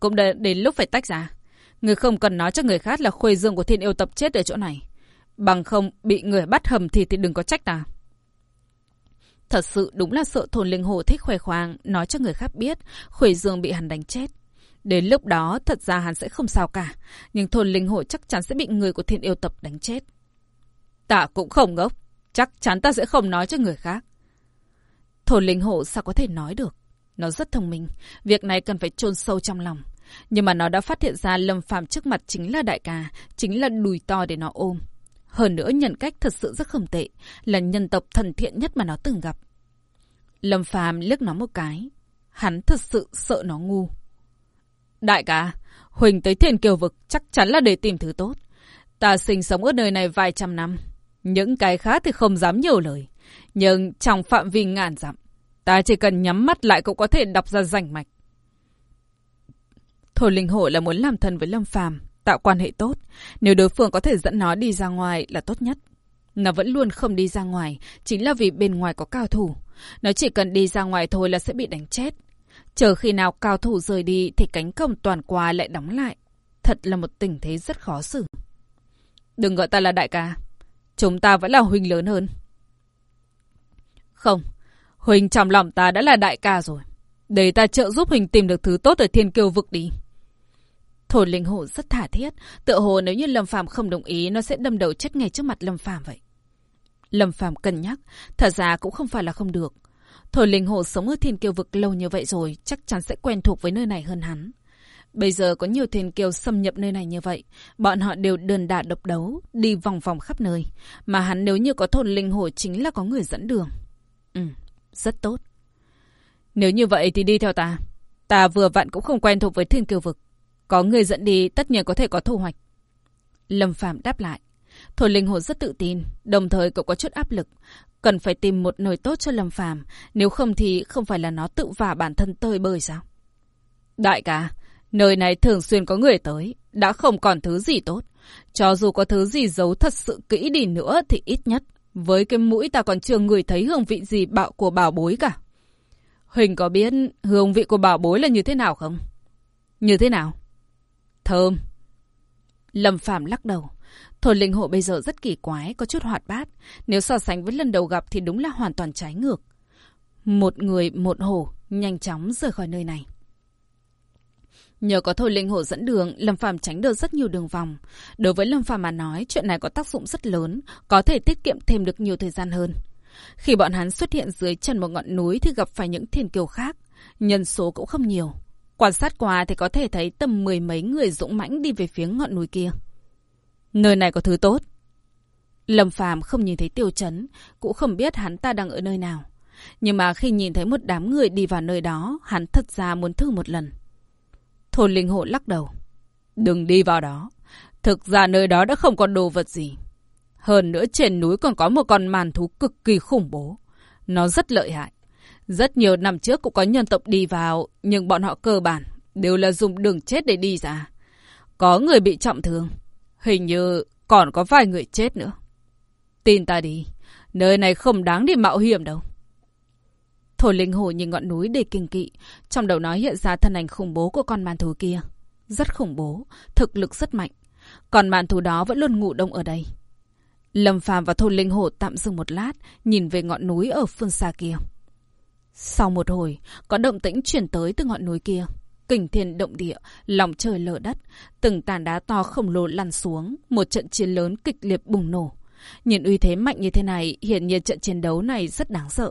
cũng đến lúc phải tách ra. Người không cần nói cho người khác là khuê dương của thiên yêu tập chết ở chỗ này. Bằng không bị người bắt hầm thì thì đừng có trách ta. Thật sự đúng là sợ thôn linh hồ thích khoe khoang, nói cho người khác biết khuê dương bị hắn đánh chết. Đến lúc đó thật ra hắn sẽ không sao cả, nhưng thôn linh hồ chắc chắn sẽ bị người của thiên yêu tập đánh chết. Ta cũng không ngốc, chắc chắn ta sẽ không nói cho người khác. Thôn linh hồ sao có thể nói được? Nó rất thông minh, việc này cần phải chôn sâu trong lòng. Nhưng mà nó đã phát hiện ra Lâm phạm trước mặt chính là đại ca, chính là đùi to để nó ôm. Hơn nữa nhân cách thật sự rất không tệ, là nhân tộc thần thiện nhất mà nó từng gặp. Lâm Phàm liếc nó một cái. Hắn thật sự sợ nó ngu. Đại ca, Huỳnh tới thiên kiều vực chắc chắn là để tìm thứ tốt. Ta sinh sống ở nơi này vài trăm năm. Những cái khác thì không dám nhiều lời. Nhưng trong phạm vi ngàn dặm, ta chỉ cần nhắm mắt lại cũng có thể đọc ra rành mạch. Thổ linh hội là muốn làm thân với Lâm Phàm, tạo quan hệ tốt. Nếu đối phương có thể dẫn nó đi ra ngoài là tốt nhất. Nó vẫn luôn không đi ra ngoài, chính là vì bên ngoài có cao thủ. Nó chỉ cần đi ra ngoài thôi là sẽ bị đánh chết. Chờ khi nào cao thủ rời đi thì cánh cổng toàn qua lại đóng lại. Thật là một tình thế rất khó xử. Đừng gọi ta là đại ca. Chúng ta vẫn là huynh lớn hơn. Không, huynh trong lòng ta đã là đại ca rồi. Để ta trợ giúp huynh tìm được thứ tốt ở thiên kiêu vực đi. Thổ linh hổ rất thả thiết, tựa hồ nếu như Lâm Phàm không đồng ý nó sẽ đâm đầu chết ngay trước mặt Lâm Phàm vậy. Lâm Phàm cân nhắc, thật ra cũng không phải là không được. Thổ linh hổ sống ở thiên kiêu vực lâu như vậy rồi, chắc chắn sẽ quen thuộc với nơi này hơn hắn. Bây giờ có nhiều thiên kiêu xâm nhập nơi này như vậy, bọn họ đều đơn đả độc đấu, đi vòng vòng khắp nơi. Mà hắn nếu như có thôn linh hổ chính là có người dẫn đường. Ừ, rất tốt. Nếu như vậy thì đi theo ta. Ta vừa vặn cũng không quen thuộc với thiên kiêu vực. Có người dẫn đi tất nhiên có thể có thu hoạch. Lâm Phàm đáp lại. thổi linh hồn rất tự tin, đồng thời cậu có chút áp lực. Cần phải tìm một nơi tốt cho Lâm Phàm nếu không thì không phải là nó tự vả bản thân tơi bơi sao? Đại ca, nơi này thường xuyên có người tới, đã không còn thứ gì tốt. Cho dù có thứ gì giấu thật sự kỹ đi nữa thì ít nhất, với cái mũi ta còn chưa người thấy hương vị gì bạo của bảo bối cả. Huỳnh có biết hương vị của bảo bối là như thế nào không? Như thế nào? Thơm. Lâm Phạm lắc đầu. Thôi linh hộ bây giờ rất kỳ quái, có chút hoạt bát. Nếu so sánh với lần đầu gặp thì đúng là hoàn toàn trái ngược. Một người, một hổ, nhanh chóng rời khỏi nơi này. Nhờ có thôi linh hộ dẫn đường, Lâm Phàm tránh được rất nhiều đường vòng. Đối với Lâm Phàm mà nói, chuyện này có tác dụng rất lớn, có thể tiết kiệm thêm được nhiều thời gian hơn. Khi bọn hắn xuất hiện dưới chân một ngọn núi thì gặp phải những thiên kiều khác, nhân số cũng không nhiều. Quan sát qua thì có thể thấy tầm mười mấy người dũng mãnh đi về phía ngọn núi kia. Nơi này có thứ tốt. Lâm Phàm không nhìn thấy tiêu chấn, cũng không biết hắn ta đang ở nơi nào. Nhưng mà khi nhìn thấy một đám người đi vào nơi đó, hắn thật ra muốn thử một lần. Thôn linh hộ lắc đầu. Đừng đi vào đó. Thực ra nơi đó đã không còn đồ vật gì. Hơn nữa trên núi còn có một con màn thú cực kỳ khủng bố. Nó rất lợi hại. Rất nhiều năm trước cũng có nhân tộc đi vào, nhưng bọn họ cơ bản đều là dùng đường chết để đi ra. Có người bị trọng thương. Hình như còn có vài người chết nữa. Tin ta đi, nơi này không đáng để mạo hiểm đâu. Thổ linh hồ nhìn ngọn núi để kinh kỵ, trong đầu nó hiện ra thân ảnh khủng bố của con màn thú kia. Rất khủng bố, thực lực rất mạnh. Còn màn thú đó vẫn luôn ngủ đông ở đây. Lâm Phàm và Thôn Linh Hồ tạm dừng một lát, nhìn về ngọn núi ở phương xa kia. Sau một hồi, có động tĩnh chuyển tới từ ngọn núi kia. Kình thiên động địa, lòng trời lở đất, từng tàn đá to khổng lồ lăn xuống, một trận chiến lớn kịch liệt bùng nổ. Nhìn uy thế mạnh như thế này, hiển nhiên trận chiến đấu này rất đáng sợ.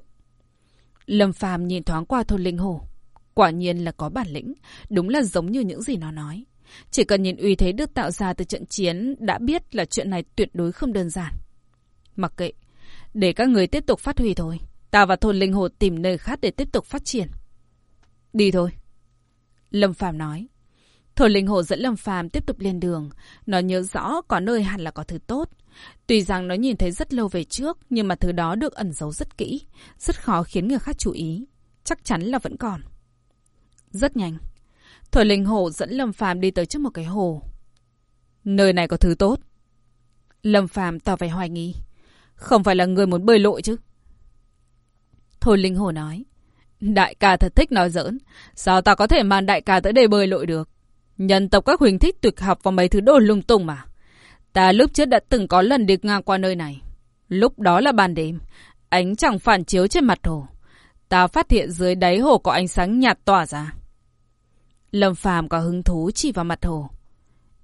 Lâm Phàm nhìn thoáng qua thôn linh hồ. Quả nhiên là có bản lĩnh, đúng là giống như những gì nó nói. Chỉ cần nhìn uy thế được tạo ra từ trận chiến đã biết là chuyện này tuyệt đối không đơn giản. Mặc kệ, để các người tiếp tục phát huy thôi. Ta và thôn linh hồ tìm nơi khác để tiếp tục phát triển. Đi thôi. Lâm Phàm nói. Thôn linh hồ dẫn Lâm Phàm tiếp tục lên đường. Nó nhớ rõ có nơi hẳn là có thứ tốt. Tuy rằng nó nhìn thấy rất lâu về trước, nhưng mà thứ đó được ẩn giấu rất kỹ, rất khó khiến người khác chú ý. Chắc chắn là vẫn còn. Rất nhanh. Thổi linh hồ dẫn Lâm Phàm đi tới trước một cái hồ. Nơi này có thứ tốt. Lâm Phàm tỏ vẻ hoài nghi. Không phải là người muốn bơi lội chứ? Thôi linh hồ nói. Đại ca thật thích nói giỡn. Sao ta có thể mang đại ca tới đây bơi lội được? Nhân tộc các huỳnh thích tuyệt học và mấy thứ đồ lung tung mà. Ta lúc trước đã từng có lần đi ngang qua nơi này. Lúc đó là ban đêm, ánh chẳng phản chiếu trên mặt hồ. Ta phát hiện dưới đáy hồ có ánh sáng nhạt tỏa ra. Lâm Phàm có hứng thú chỉ vào mặt hồ.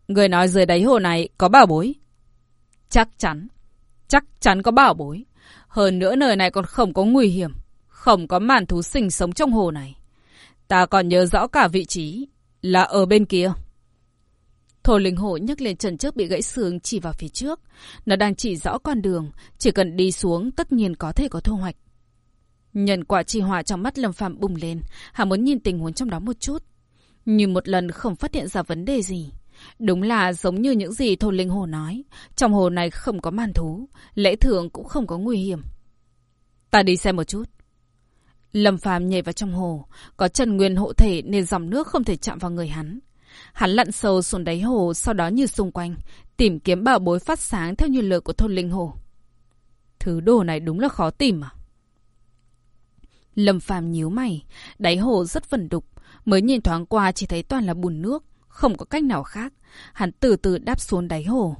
Người nói dưới đáy hồ này có bảo bối. Chắc chắn. Chắc chắn có bảo bối. Hơn nữa nơi này còn không có nguy hiểm. Không có màn thú sinh sống trong hồ này. Ta còn nhớ rõ cả vị trí. Là ở bên kia. Thổ linh hổ nhấc lên chân trước bị gãy xương chỉ vào phía trước. Nó đang chỉ rõ con đường, chỉ cần đi xuống tất nhiên có thể có thu hoạch. nhận quả chi hỏa trong mắt Lâm Phàm bùng lên, hắn muốn nhìn tình huống trong đó một chút. Nhưng một lần không phát hiện ra vấn đề gì. Đúng là giống như những gì Thổ Linh Hồ nói. Trong hồ này không có màn thú, lễ thường cũng không có nguy hiểm. Ta đi xem một chút. Lâm Phàm nhảy vào trong hồ, có chân nguyên hộ thể nên dòng nước không thể chạm vào người hắn. Hắn lặn sâu xuống đáy hồ, sau đó như xung quanh, tìm kiếm bảo bối phát sáng theo như lời của thôn linh hồ. Thứ đồ này đúng là khó tìm à? Lâm Phàm nhíu mày, đáy hồ rất vẩn đục, mới nhìn thoáng qua chỉ thấy toàn là bùn nước, không có cách nào khác. Hắn từ từ đáp xuống đáy hồ.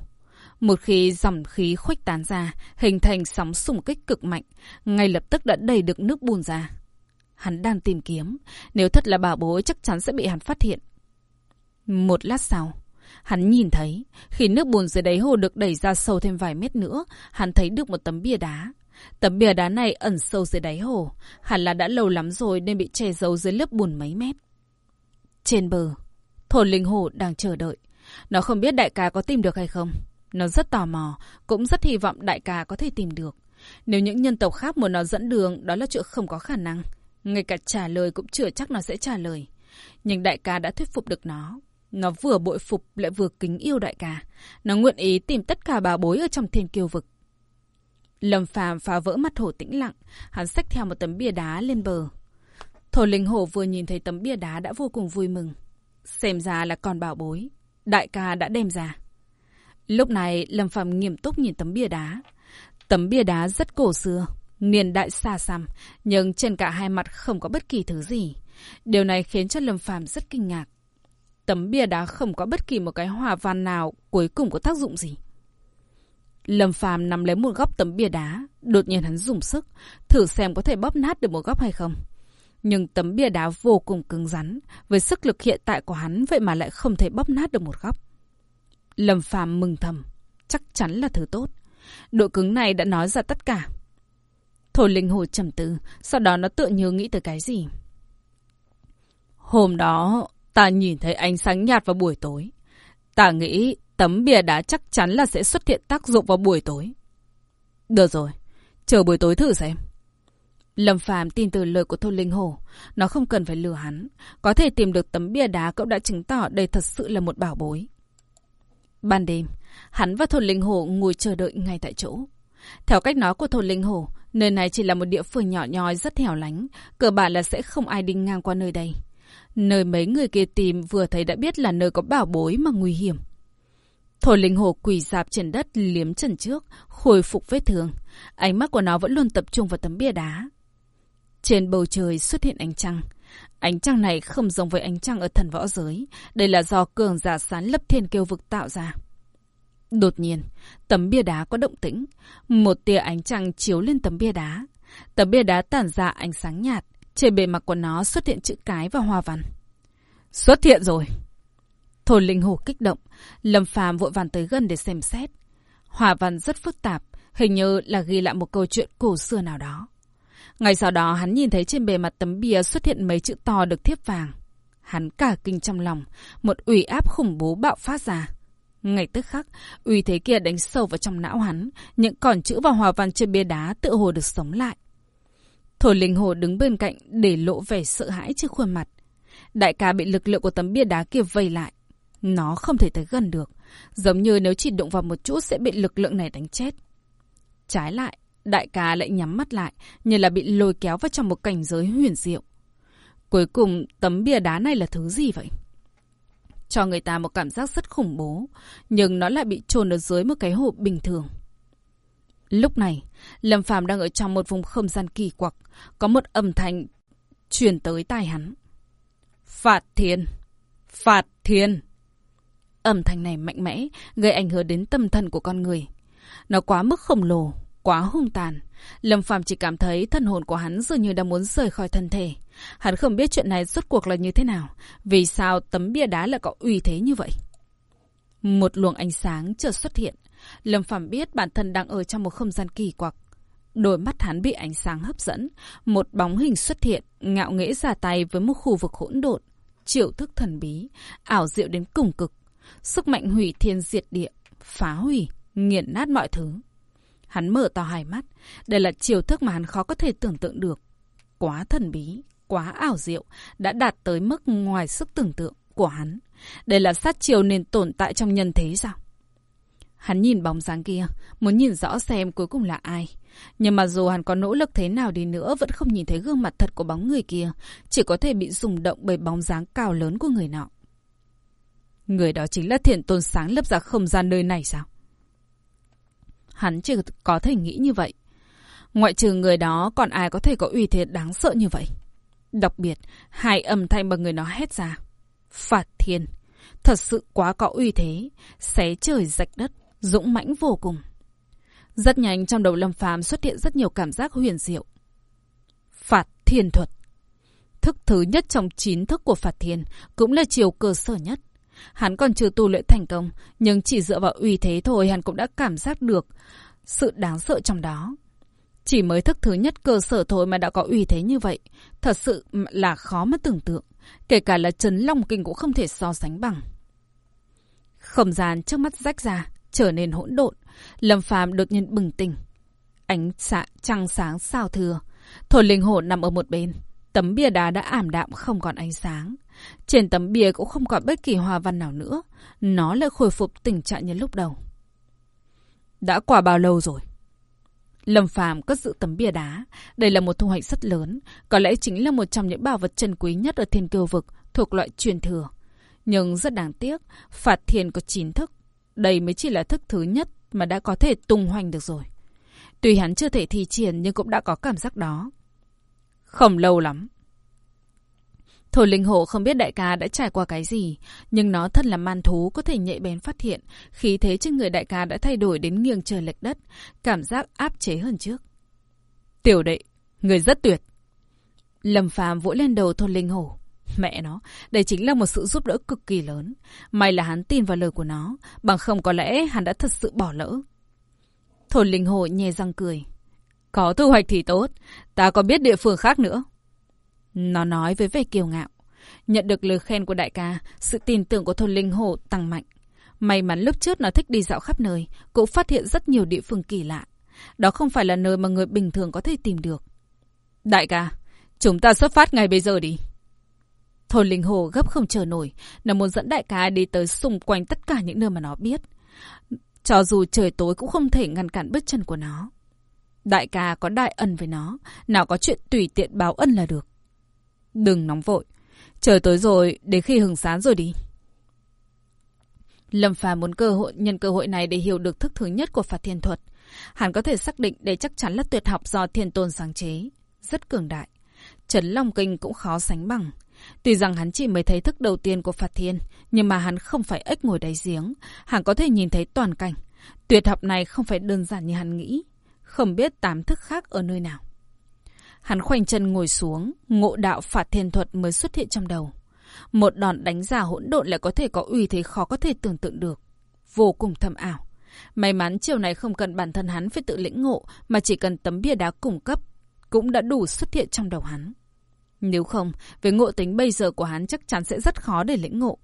Một khi dòng khí khuếch tán ra, hình thành sóng xung kích cực mạnh, ngay lập tức đã đẩy được nước bùn ra. Hắn đang tìm kiếm, nếu thật là bảo bối chắc chắn sẽ bị hắn phát hiện. Một lát sau, hắn nhìn thấy, khi nước bùn dưới đáy hồ được đẩy ra sâu thêm vài mét nữa, hắn thấy được một tấm bia đá. Tấm bia đá này ẩn sâu dưới đáy hồ, hẳn là đã lâu lắm rồi nên bị che giấu dưới lớp bùn mấy mét. Trên bờ, thổn linh hồ đang chờ đợi. Nó không biết đại ca có tìm được hay không. Nó rất tò mò, cũng rất hy vọng đại ca có thể tìm được. Nếu những nhân tộc khác muốn nó dẫn đường, đó là chuyện không có khả năng. Ngay cả trả lời cũng chưa chắc nó sẽ trả lời. Nhưng đại ca đã thuyết phục được nó. Nó vừa bội phục lại vừa kính yêu đại ca. Nó nguyện ý tìm tất cả bà bối ở trong thiên kiêu vực. Lâm phàm phá vỡ mắt hồ tĩnh lặng. Hắn xách theo một tấm bia đá lên bờ. Thổ linh Hồ vừa nhìn thấy tấm bia đá đã vô cùng vui mừng. Xem ra là còn bảo bối. Đại ca đã đem ra. Lúc này, Lâm phàm nghiêm túc nhìn tấm bia đá. Tấm bia đá rất cổ xưa. Niên đại xa xăm. Nhưng trên cả hai mặt không có bất kỳ thứ gì. Điều này khiến cho Lâm phàm rất kinh ngạc. Tấm bia đá không có bất kỳ một cái hòa văn nào cuối cùng có tác dụng gì. Lâm Phàm nắm lấy một góc tấm bia đá, đột nhiên hắn dùng sức, thử xem có thể bóp nát được một góc hay không. Nhưng tấm bia đá vô cùng cứng rắn, với sức lực hiện tại của hắn vậy mà lại không thể bóp nát được một góc. Lâm Phàm mừng thầm, chắc chắn là thứ tốt. Độ cứng này đã nói ra tất cả. Thôi linh hồ trầm tư, sau đó nó tựa như nghĩ tới cái gì. Hôm đó, ta nhìn thấy ánh sáng nhạt vào buổi tối. Ta nghĩ tấm bìa đá chắc chắn là sẽ xuất hiện tác dụng vào buổi tối. Được rồi, chờ buổi tối thử xem. Lâm Phàm tin từ lời của thôn Linh Hồ, nó không cần phải lừa hắn, có thể tìm được tấm bia đá cậu đã chứng tỏ đây thật sự là một bảo bối. Ban đêm, hắn và thôn Linh Hồ ngồi chờ đợi ngay tại chỗ. Theo cách nói của thôn Linh Hồ, nơi này chỉ là một địa phương nhỏ nhoi rất hẻo lánh, cơ bản là sẽ không ai đi ngang qua nơi đây. Nơi mấy người kia tìm vừa thấy đã biết là nơi có bảo bối mà nguy hiểm. Thổi linh hồ quỳ dạp trên đất liếm chân trước, khôi phục vết thương. Ánh mắt của nó vẫn luôn tập trung vào tấm bia đá. Trên bầu trời xuất hiện ánh trăng. Ánh trăng này không giống với ánh trăng ở thần võ giới. Đây là do cường giả sán lấp thiên kêu vực tạo ra. Đột nhiên, tấm bia đá có động tĩnh. Một tia ánh trăng chiếu lên tấm bia đá. Tấm bia đá tản ra ánh sáng nhạt. Trên bề mặt của nó xuất hiện chữ cái và hoa văn. Xuất hiện rồi! Thổ linh hồ kích động, Lâm Phàm vội vàng tới gần để xem xét. hoa văn rất phức tạp, hình như là ghi lại một câu chuyện cổ xưa nào đó. Ngay sau đó hắn nhìn thấy trên bề mặt tấm bia xuất hiện mấy chữ to được thiếp vàng. Hắn cả kinh trong lòng, một ủy áp khủng bố bạo phát ra. Ngay tức khắc, uy thế kia đánh sâu vào trong não hắn, những còn chữ và hòa văn trên bia đá tự hồ được sống lại. Thổi linh hồ đứng bên cạnh để lộ vẻ sợ hãi trên khuôn mặt. Đại ca bị lực lượng của tấm bia đá kia vây lại. Nó không thể tới gần được. Giống như nếu chỉ đụng vào một chút sẽ bị lực lượng này đánh chết. Trái lại, đại ca lại nhắm mắt lại, như là bị lôi kéo vào trong một cảnh giới huyền diệu. Cuối cùng, tấm bia đá này là thứ gì vậy? Cho người ta một cảm giác rất khủng bố, nhưng nó lại bị chôn ở dưới một cái hộp bình thường. Lúc này, Lâm Phàm đang ở trong một vùng không gian kỳ quặc, có một âm thanh truyền tới tai hắn. Phạt thiên! Phạt thiên! Âm thanh này mạnh mẽ, gây ảnh hưởng đến tâm thần của con người. Nó quá mức khổng lồ, quá hung tàn. Lâm Phàm chỉ cảm thấy thân hồn của hắn dường như đang muốn rời khỏi thân thể. Hắn không biết chuyện này rốt cuộc là như thế nào. Vì sao tấm bia đá lại có uy thế như vậy? Một luồng ánh sáng chợt xuất hiện. Lâm Phàm biết bản thân đang ở trong một không gian kỳ quặc. Đôi mắt hắn bị ánh sáng hấp dẫn. Một bóng hình xuất hiện, ngạo nghễ ra tay với một khu vực hỗn độn. Triệu thức thần bí, ảo diệu đến cùng cực. Sức mạnh hủy thiên diệt địa, phá hủy, nghiền nát mọi thứ. Hắn mở to hai mắt. Đây là chiều thức mà hắn khó có thể tưởng tượng được. Quá thần bí, quá ảo diệu, đã đạt tới mức ngoài sức tưởng tượng của hắn. Đây là sát chiều nên tồn tại trong nhân thế sao? Hắn nhìn bóng dáng kia, muốn nhìn rõ xem cuối cùng là ai. Nhưng mà dù hắn có nỗ lực thế nào đi nữa vẫn không nhìn thấy gương mặt thật của bóng người kia, chỉ có thể bị rung động bởi bóng dáng cao lớn của người nọ. Người đó chính là thiện tôn sáng lấp ra không gian nơi này sao? Hắn chỉ có thể nghĩ như vậy. Ngoại trừ người đó còn ai có thể có uy thế đáng sợ như vậy? Đặc biệt, hai âm thanh mà người nó hét ra. Phạt thiên. Thật sự quá có uy thế. Xé trời rạch đất. Dũng mãnh vô cùng. Rất nhanh trong đầu Lâm Phàm xuất hiện rất nhiều cảm giác huyền diệu. Phạt thiên thuật. Thức thứ nhất trong chín thức của Phạt Thiên cũng là chiều cơ sở nhất. Hắn còn chưa tu luyện thành công, nhưng chỉ dựa vào uy thế thôi hắn cũng đã cảm giác được sự đáng sợ trong đó. Chỉ mới thức thứ nhất cơ sở thôi mà đã có uy thế như vậy, thật sự là khó mà tưởng tượng. Kể cả là chấn Long Kinh cũng không thể so sánh bằng. Không gian trước mắt rách ra, trở nên hỗn độn. Lâm Phàm đột nhiên bừng tỉnh. Ánh xạ trăng sáng sao thừa. Thổi linh hồn nằm ở một bên. Tấm bia đá đã ảm đạm không còn ánh sáng. Trên tấm bia cũng không còn bất kỳ hoa văn nào nữa. Nó lại khôi phục tình trạng như lúc đầu. Đã qua bao lâu rồi? Lâm Phàm cất giữ tấm bia đá. Đây là một thu hoạch rất lớn. Có lẽ chính là một trong những bảo vật trân quý nhất ở thiên kiêu vực thuộc loại truyền thừa. Nhưng rất đáng tiếc, Phạt Thiên có 9 thức. Đây mới chỉ là thức thứ nhất mà đã có thể tung hoành được rồi. Tuy hắn chưa thể thi triển nhưng cũng đã có cảm giác đó. Không lâu lắm. Thổ linh hộ không biết đại ca đã trải qua cái gì, nhưng nó thật là man thú có thể nhạy bén phát hiện khí thế trên người đại ca đã thay đổi đến nghiêng trời lệch đất, cảm giác áp chế hơn trước. Tiểu đệ, người rất tuyệt. Lâm phàm vỗ lên đầu thôn linh hổ. Mẹ nó, đây chính là một sự giúp đỡ cực kỳ lớn. May là hắn tin vào lời của nó, bằng không có lẽ hắn đã thật sự bỏ lỡ. Thổ linh hổ nhè răng cười. Có thu hoạch thì tốt, ta có biết địa phương khác nữa. Nó nói với vẻ kiêu ngạo. Nhận được lời khen của đại ca, sự tin tưởng của thôn linh hồ tăng mạnh. May mắn lúc trước nó thích đi dạo khắp nơi, cũng phát hiện rất nhiều địa phương kỳ lạ. Đó không phải là nơi mà người bình thường có thể tìm được. Đại ca, chúng ta xuất phát ngay bây giờ đi. Thôn linh hồ gấp không chờ nổi, nó muốn dẫn đại ca đi tới xung quanh tất cả những nơi mà nó biết. Cho dù trời tối cũng không thể ngăn cản bước chân của nó. Đại ca có đại ân với nó, nào có chuyện tùy tiện báo ân là được. Đừng nóng vội. Trời tối rồi, đến khi hừng sáng rồi đi. Lâm Phàm muốn cơ hội nhân cơ hội này để hiểu được thức thứ nhất của Phạt Thiên Thuật. Hắn có thể xác định đây chắc chắn là tuyệt học do Thiên Tôn sáng chế, rất cường đại. Trấn Long Kinh cũng khó sánh bằng. Tuy rằng hắn chỉ mới thấy thức đầu tiên của Phạt Thiên, nhưng mà hắn không phải ếch ngồi đáy giếng, hắn có thể nhìn thấy toàn cảnh. Tuyệt học này không phải đơn giản như hắn nghĩ, không biết tám thức khác ở nơi nào. Hắn khoanh chân ngồi xuống, ngộ đạo phạt thiên thuật mới xuất hiện trong đầu. Một đòn đánh giả hỗn độn lại có thể có uy thế khó có thể tưởng tượng được. Vô cùng thâm ảo. May mắn chiều này không cần bản thân hắn phải tự lĩnh ngộ, mà chỉ cần tấm bia đá cung cấp, cũng đã đủ xuất hiện trong đầu hắn. Nếu không, với ngộ tính bây giờ của hắn chắc chắn sẽ rất khó để lĩnh ngộ.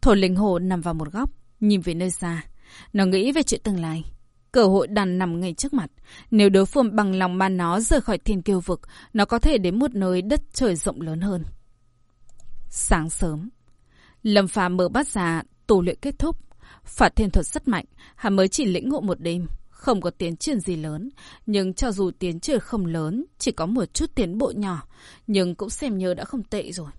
Thổ linh hồ nằm vào một góc, nhìn về nơi xa. Nó nghĩ về chuyện tương lai. Cơ hội đàn nằm ngay trước mặt. Nếu đối phương bằng lòng ban nó rời khỏi thiên kiêu vực, nó có thể đến một nơi đất trời rộng lớn hơn. Sáng sớm, Lâm Phàm mở bát ra, tù luyện kết thúc. Phạt thiên thuật rất mạnh, hắn mới chỉ lĩnh ngộ một đêm, không có tiến triển gì lớn. Nhưng cho dù tiến triển không lớn, chỉ có một chút tiến bộ nhỏ, nhưng cũng xem như đã không tệ rồi.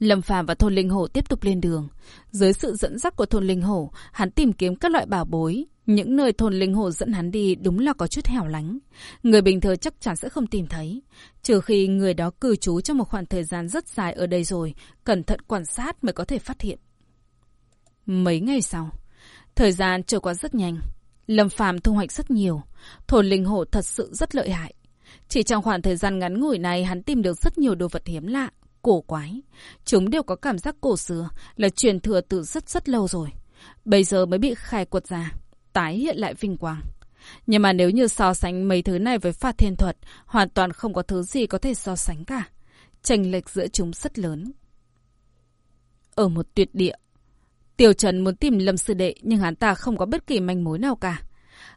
Lâm Phàm và Thôn Linh Hổ tiếp tục lên đường. Dưới sự dẫn dắt của Thôn Linh Hổ, hắn tìm kiếm các loại bảo bối. Những nơi Thôn Linh Hổ dẫn hắn đi đúng là có chút hẻo lánh. Người bình thường chắc chắn sẽ không tìm thấy. Trừ khi người đó cư trú trong một khoảng thời gian rất dài ở đây rồi, cẩn thận quan sát mới có thể phát hiện. Mấy ngày sau, thời gian trôi qua rất nhanh. Lâm Phàm thu hoạch rất nhiều. Thôn Linh Hổ thật sự rất lợi hại. Chỉ trong khoảng thời gian ngắn ngủi này hắn tìm được rất nhiều đồ vật hiếm lạ cổ quái. Chúng đều có cảm giác cổ xưa, là truyền thừa từ rất rất lâu rồi. Bây giờ mới bị khai quật ra, tái hiện lại vinh quang. Nhưng mà nếu như so sánh mấy thứ này với phạt thiên thuật, hoàn toàn không có thứ gì có thể so sánh cả. Tranh lệch giữa chúng rất lớn. Ở một tuyệt địa, Tiểu Trần muốn tìm Lâm Sư Đệ nhưng hắn ta không có bất kỳ manh mối nào cả.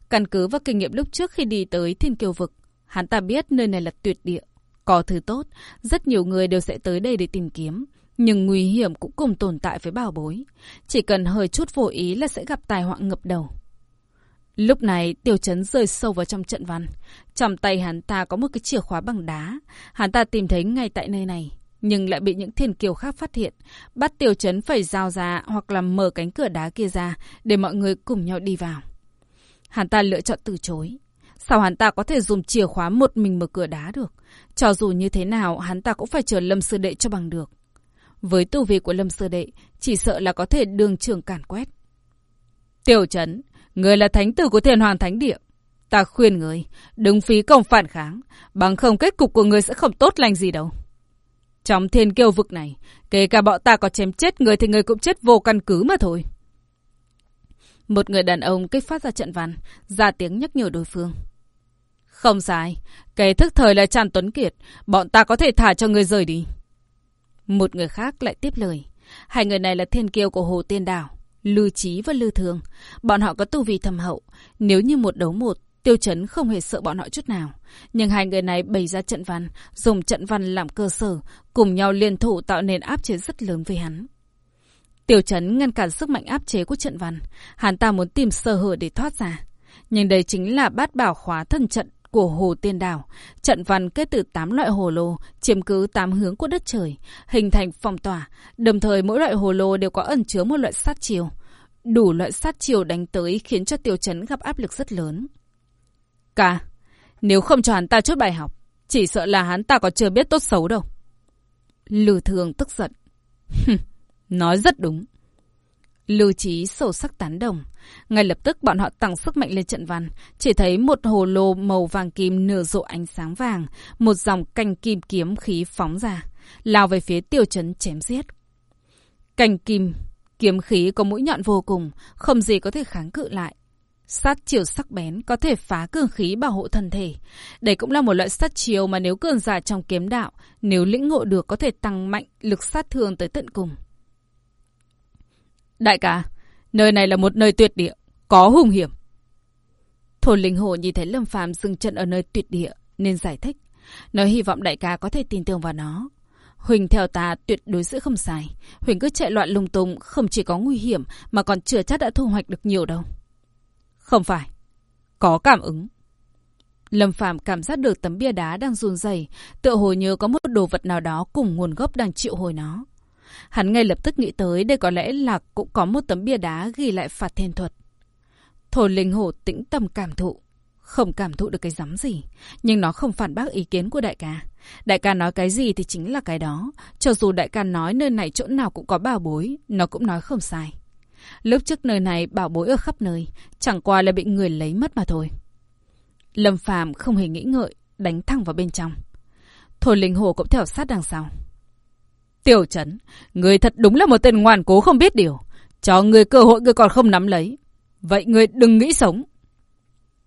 Căn cứ vào kinh nghiệm lúc trước khi đi tới Thiên Kiều Vực, hắn ta biết nơi này là tuyệt địa. Có thứ tốt, rất nhiều người đều sẽ tới đây để tìm kiếm. Nhưng nguy hiểm cũng cùng tồn tại với bảo bối. Chỉ cần hơi chút vô ý là sẽ gặp tai họa ngập đầu. Lúc này, Tiểu chấn rơi sâu vào trong trận văn. Trong tay hắn ta có một cái chìa khóa bằng đá. Hắn ta tìm thấy ngay tại nơi này. Nhưng lại bị những thiên kiều khác phát hiện. Bắt Tiểu chấn phải giao ra hoặc là mở cánh cửa đá kia ra để mọi người cùng nhau đi vào. Hắn ta lựa chọn từ chối. Sao hắn ta có thể dùng chìa khóa một mình mở cửa đá được? Cho dù như thế nào, hắn ta cũng phải chờ Lâm Sư Đệ cho bằng được. Với tu vi của Lâm Sư Đệ, chỉ sợ là có thể đường trường cản quét. Tiểu Trấn, người là thánh tử của thiên hoàng thánh địa. Ta khuyên người, đừng phí công phản kháng, bằng không kết cục của người sẽ không tốt lành gì đâu. Trong thiên kiêu vực này, kể cả bọn ta có chém chết người thì người cũng chết vô căn cứ mà thôi. Một người đàn ông kích phát ra trận văn, ra tiếng nhắc nhở đối phương. Không sai. kẻ thức thời là Tràn Tuấn Kiệt. Bọn ta có thể thả cho người rời đi. Một người khác lại tiếp lời. Hai người này là thiên kiêu của Hồ Tiên Đảo. Lưu Trí và Lưu Thường. Bọn họ có tu vi thầm hậu. Nếu như một đấu một, Tiêu Chấn không hề sợ bọn họ chút nào. Nhưng hai người này bày ra trận văn, dùng trận văn làm cơ sở, cùng nhau liên thủ tạo nên áp chế rất lớn với hắn. Tiểu Chấn ngăn cản sức mạnh áp chế của trận văn. Hắn ta muốn tìm sơ hở để thoát ra. Nhưng đây chính là bát bảo khóa thần trận của Hồ Tiên Đảo. Trận văn kết từ 8 loại hồ lô, chiếm cứ 8 hướng của đất trời, hình thành phòng tỏa. Đồng thời mỗi loại hồ lô đều có ẩn chứa một loại sát chiều. Đủ loại sát chiều đánh tới khiến cho Tiểu Chấn gặp áp lực rất lớn. Cả, nếu không cho hắn ta chốt bài học, chỉ sợ là hắn ta còn chưa biết tốt xấu đâu. Lừ Thường tức giận. [LAUGHS] Nói rất đúng. Lưu Trí sổ sắc tán đồng. Ngay lập tức bọn họ tăng sức mạnh lên trận văn. Chỉ thấy một hồ lô màu vàng kim nở rộ ánh sáng vàng. Một dòng canh kim kiếm khí phóng ra. Lao về phía tiêu chấn chém giết. Canh kim, kiếm khí có mũi nhọn vô cùng. Không gì có thể kháng cự lại. Sát chiều sắc bén có thể phá cương khí bảo hộ thân thể. Đây cũng là một loại sát chiều mà nếu cường giả trong kiếm đạo, nếu lĩnh ngộ được có thể tăng mạnh lực sát thương tới tận cùng. Đại ca, nơi này là một nơi tuyệt địa, có hung hiểm. Thổ linh hồ nhìn thấy Lâm Phàm dừng chân ở nơi tuyệt địa, nên giải thích. Nó hy vọng đại ca có thể tin tưởng vào nó. Huỳnh theo ta tuyệt đối sẽ không sai. Huỳnh cứ chạy loạn lung tung, không chỉ có nguy hiểm, mà còn chưa chắc đã thu hoạch được nhiều đâu. Không phải. Có cảm ứng. Lâm Phàm cảm giác được tấm bia đá đang run rẩy, tựa hồ như có một đồ vật nào đó cùng nguồn gốc đang triệu hồi nó. Hắn ngay lập tức nghĩ tới đây có lẽ là cũng có một tấm bia đá ghi lại phạt thiên thuật. Thổ linh hổ tĩnh tâm cảm thụ. Không cảm thụ được cái rắm gì. Nhưng nó không phản bác ý kiến của đại ca. Đại ca nói cái gì thì chính là cái đó. Cho dù đại ca nói nơi này chỗ nào cũng có bảo bối, nó cũng nói không sai. Lúc trước nơi này bảo bối ở khắp nơi, chẳng qua là bị người lấy mất mà thôi. Lâm Phàm không hề nghĩ ngợi, đánh thẳng vào bên trong. Thổ linh hồ cũng theo sát đằng sau. Tiểu Trấn, người thật đúng là một tên ngoan cố không biết điều. Cho người cơ hội người còn không nắm lấy. Vậy người đừng nghĩ sống.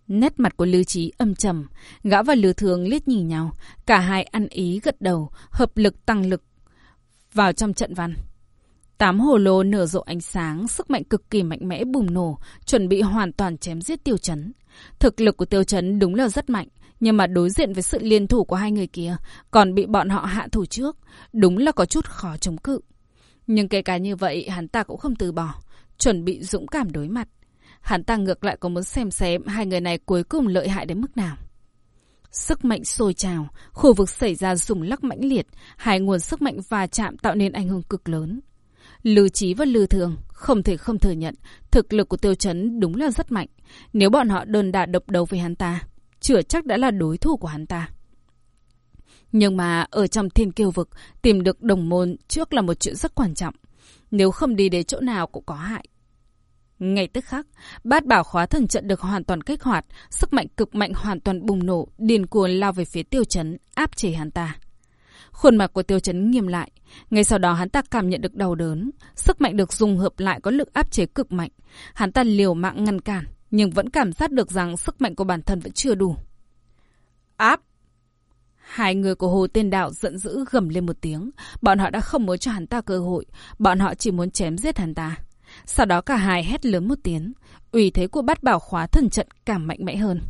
Nét mặt của Lưu Trí âm trầm, gã và Lưu Thường liếc nhìn nhau, cả hai ăn ý gật đầu, hợp lực tăng lực vào trong trận văn. Tám hồ lô nở rộ ánh sáng, sức mạnh cực kỳ mạnh mẽ bùng nổ, chuẩn bị hoàn toàn chém giết tiêu chấn. Thực lực của tiêu chấn đúng là rất mạnh, nhưng mà đối diện với sự liên thủ của hai người kia, còn bị bọn họ hạ thủ trước, đúng là có chút khó chống cự. Nhưng kể cả như vậy, hắn ta cũng không từ bỏ, chuẩn bị dũng cảm đối mặt. Hắn ta ngược lại có muốn xem xem hai người này cuối cùng lợi hại đến mức nào. Sức mạnh sôi trào, khu vực xảy ra rung lắc mãnh liệt, hai nguồn sức mạnh va chạm tạo nên ảnh hưởng cực lớn. Lưu Trí và Lưu Thường không thể không thừa nhận thực lực của Tiêu Chấn đúng là rất mạnh. Nếu bọn họ đơn đà độc đấu với hắn ta, chưa chắc đã là đối thủ của hắn ta. Nhưng mà ở trong thiên kiêu vực, tìm được đồng môn trước là một chuyện rất quan trọng. Nếu không đi đến chỗ nào cũng có hại. Ngay tức khắc, bát bảo khóa thần trận được hoàn toàn kích hoạt, sức mạnh cực mạnh hoàn toàn bùng nổ, điên cuồng lao về phía tiêu chấn, áp chế hắn ta. Khuôn mặt của tiêu chấn nghiêm lại. Ngay sau đó hắn ta cảm nhận được đau đớn. Sức mạnh được dùng hợp lại có lực áp chế cực mạnh. Hắn ta liều mạng ngăn cản, nhưng vẫn cảm giác được rằng sức mạnh của bản thân vẫn chưa đủ. Áp! Hai người của Hồ Tiên Đạo giận dữ gầm lên một tiếng. Bọn họ đã không muốn cho hắn ta cơ hội. Bọn họ chỉ muốn chém giết hắn ta. Sau đó cả hai hét lớn một tiếng. ủy thế của bát bảo khóa thần trận càng mạnh mẽ hơn.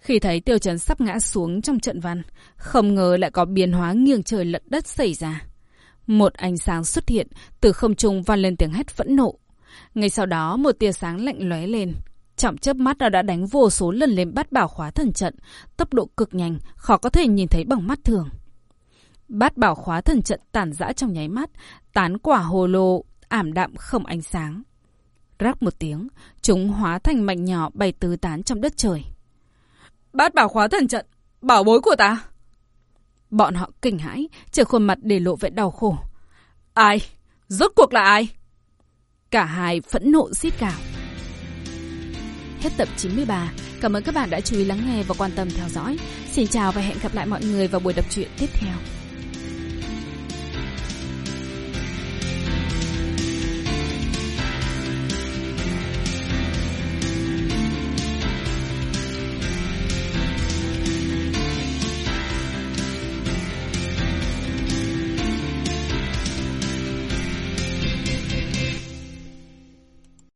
Khi thấy tiêu trần sắp ngã xuống trong trận văn, không ngờ lại có biến hóa nghiêng trời lật đất xảy ra. Một ánh sáng xuất hiện, từ không trung vang lên tiếng hét phẫn nộ. Ngay sau đó một tia sáng lạnh lóe lên. Trọng chớp mắt đã đánh vô số lần lên bắt bảo khóa thần trận, tốc độ cực nhanh, khó có thể nhìn thấy bằng mắt thường. Bát bảo khóa thần trận tản rã trong nháy mắt, tán quả hồ lô, ảm đạm không ánh sáng. Rắc một tiếng, chúng hóa thành mảnh nhỏ bay tứ tán trong đất trời. Bát bảo khóa thần trận, bảo bối của ta. Bọn họ kinh hãi, trên khuôn mặt để lộ vẻ đau khổ. Ai? Rốt cuộc là ai? Cả hai phẫn nộ xít cào Hết tập 93. Cảm ơn các bạn đã chú ý lắng nghe và quan tâm theo dõi. Xin chào và hẹn gặp lại mọi người vào buổi đọc truyện tiếp theo.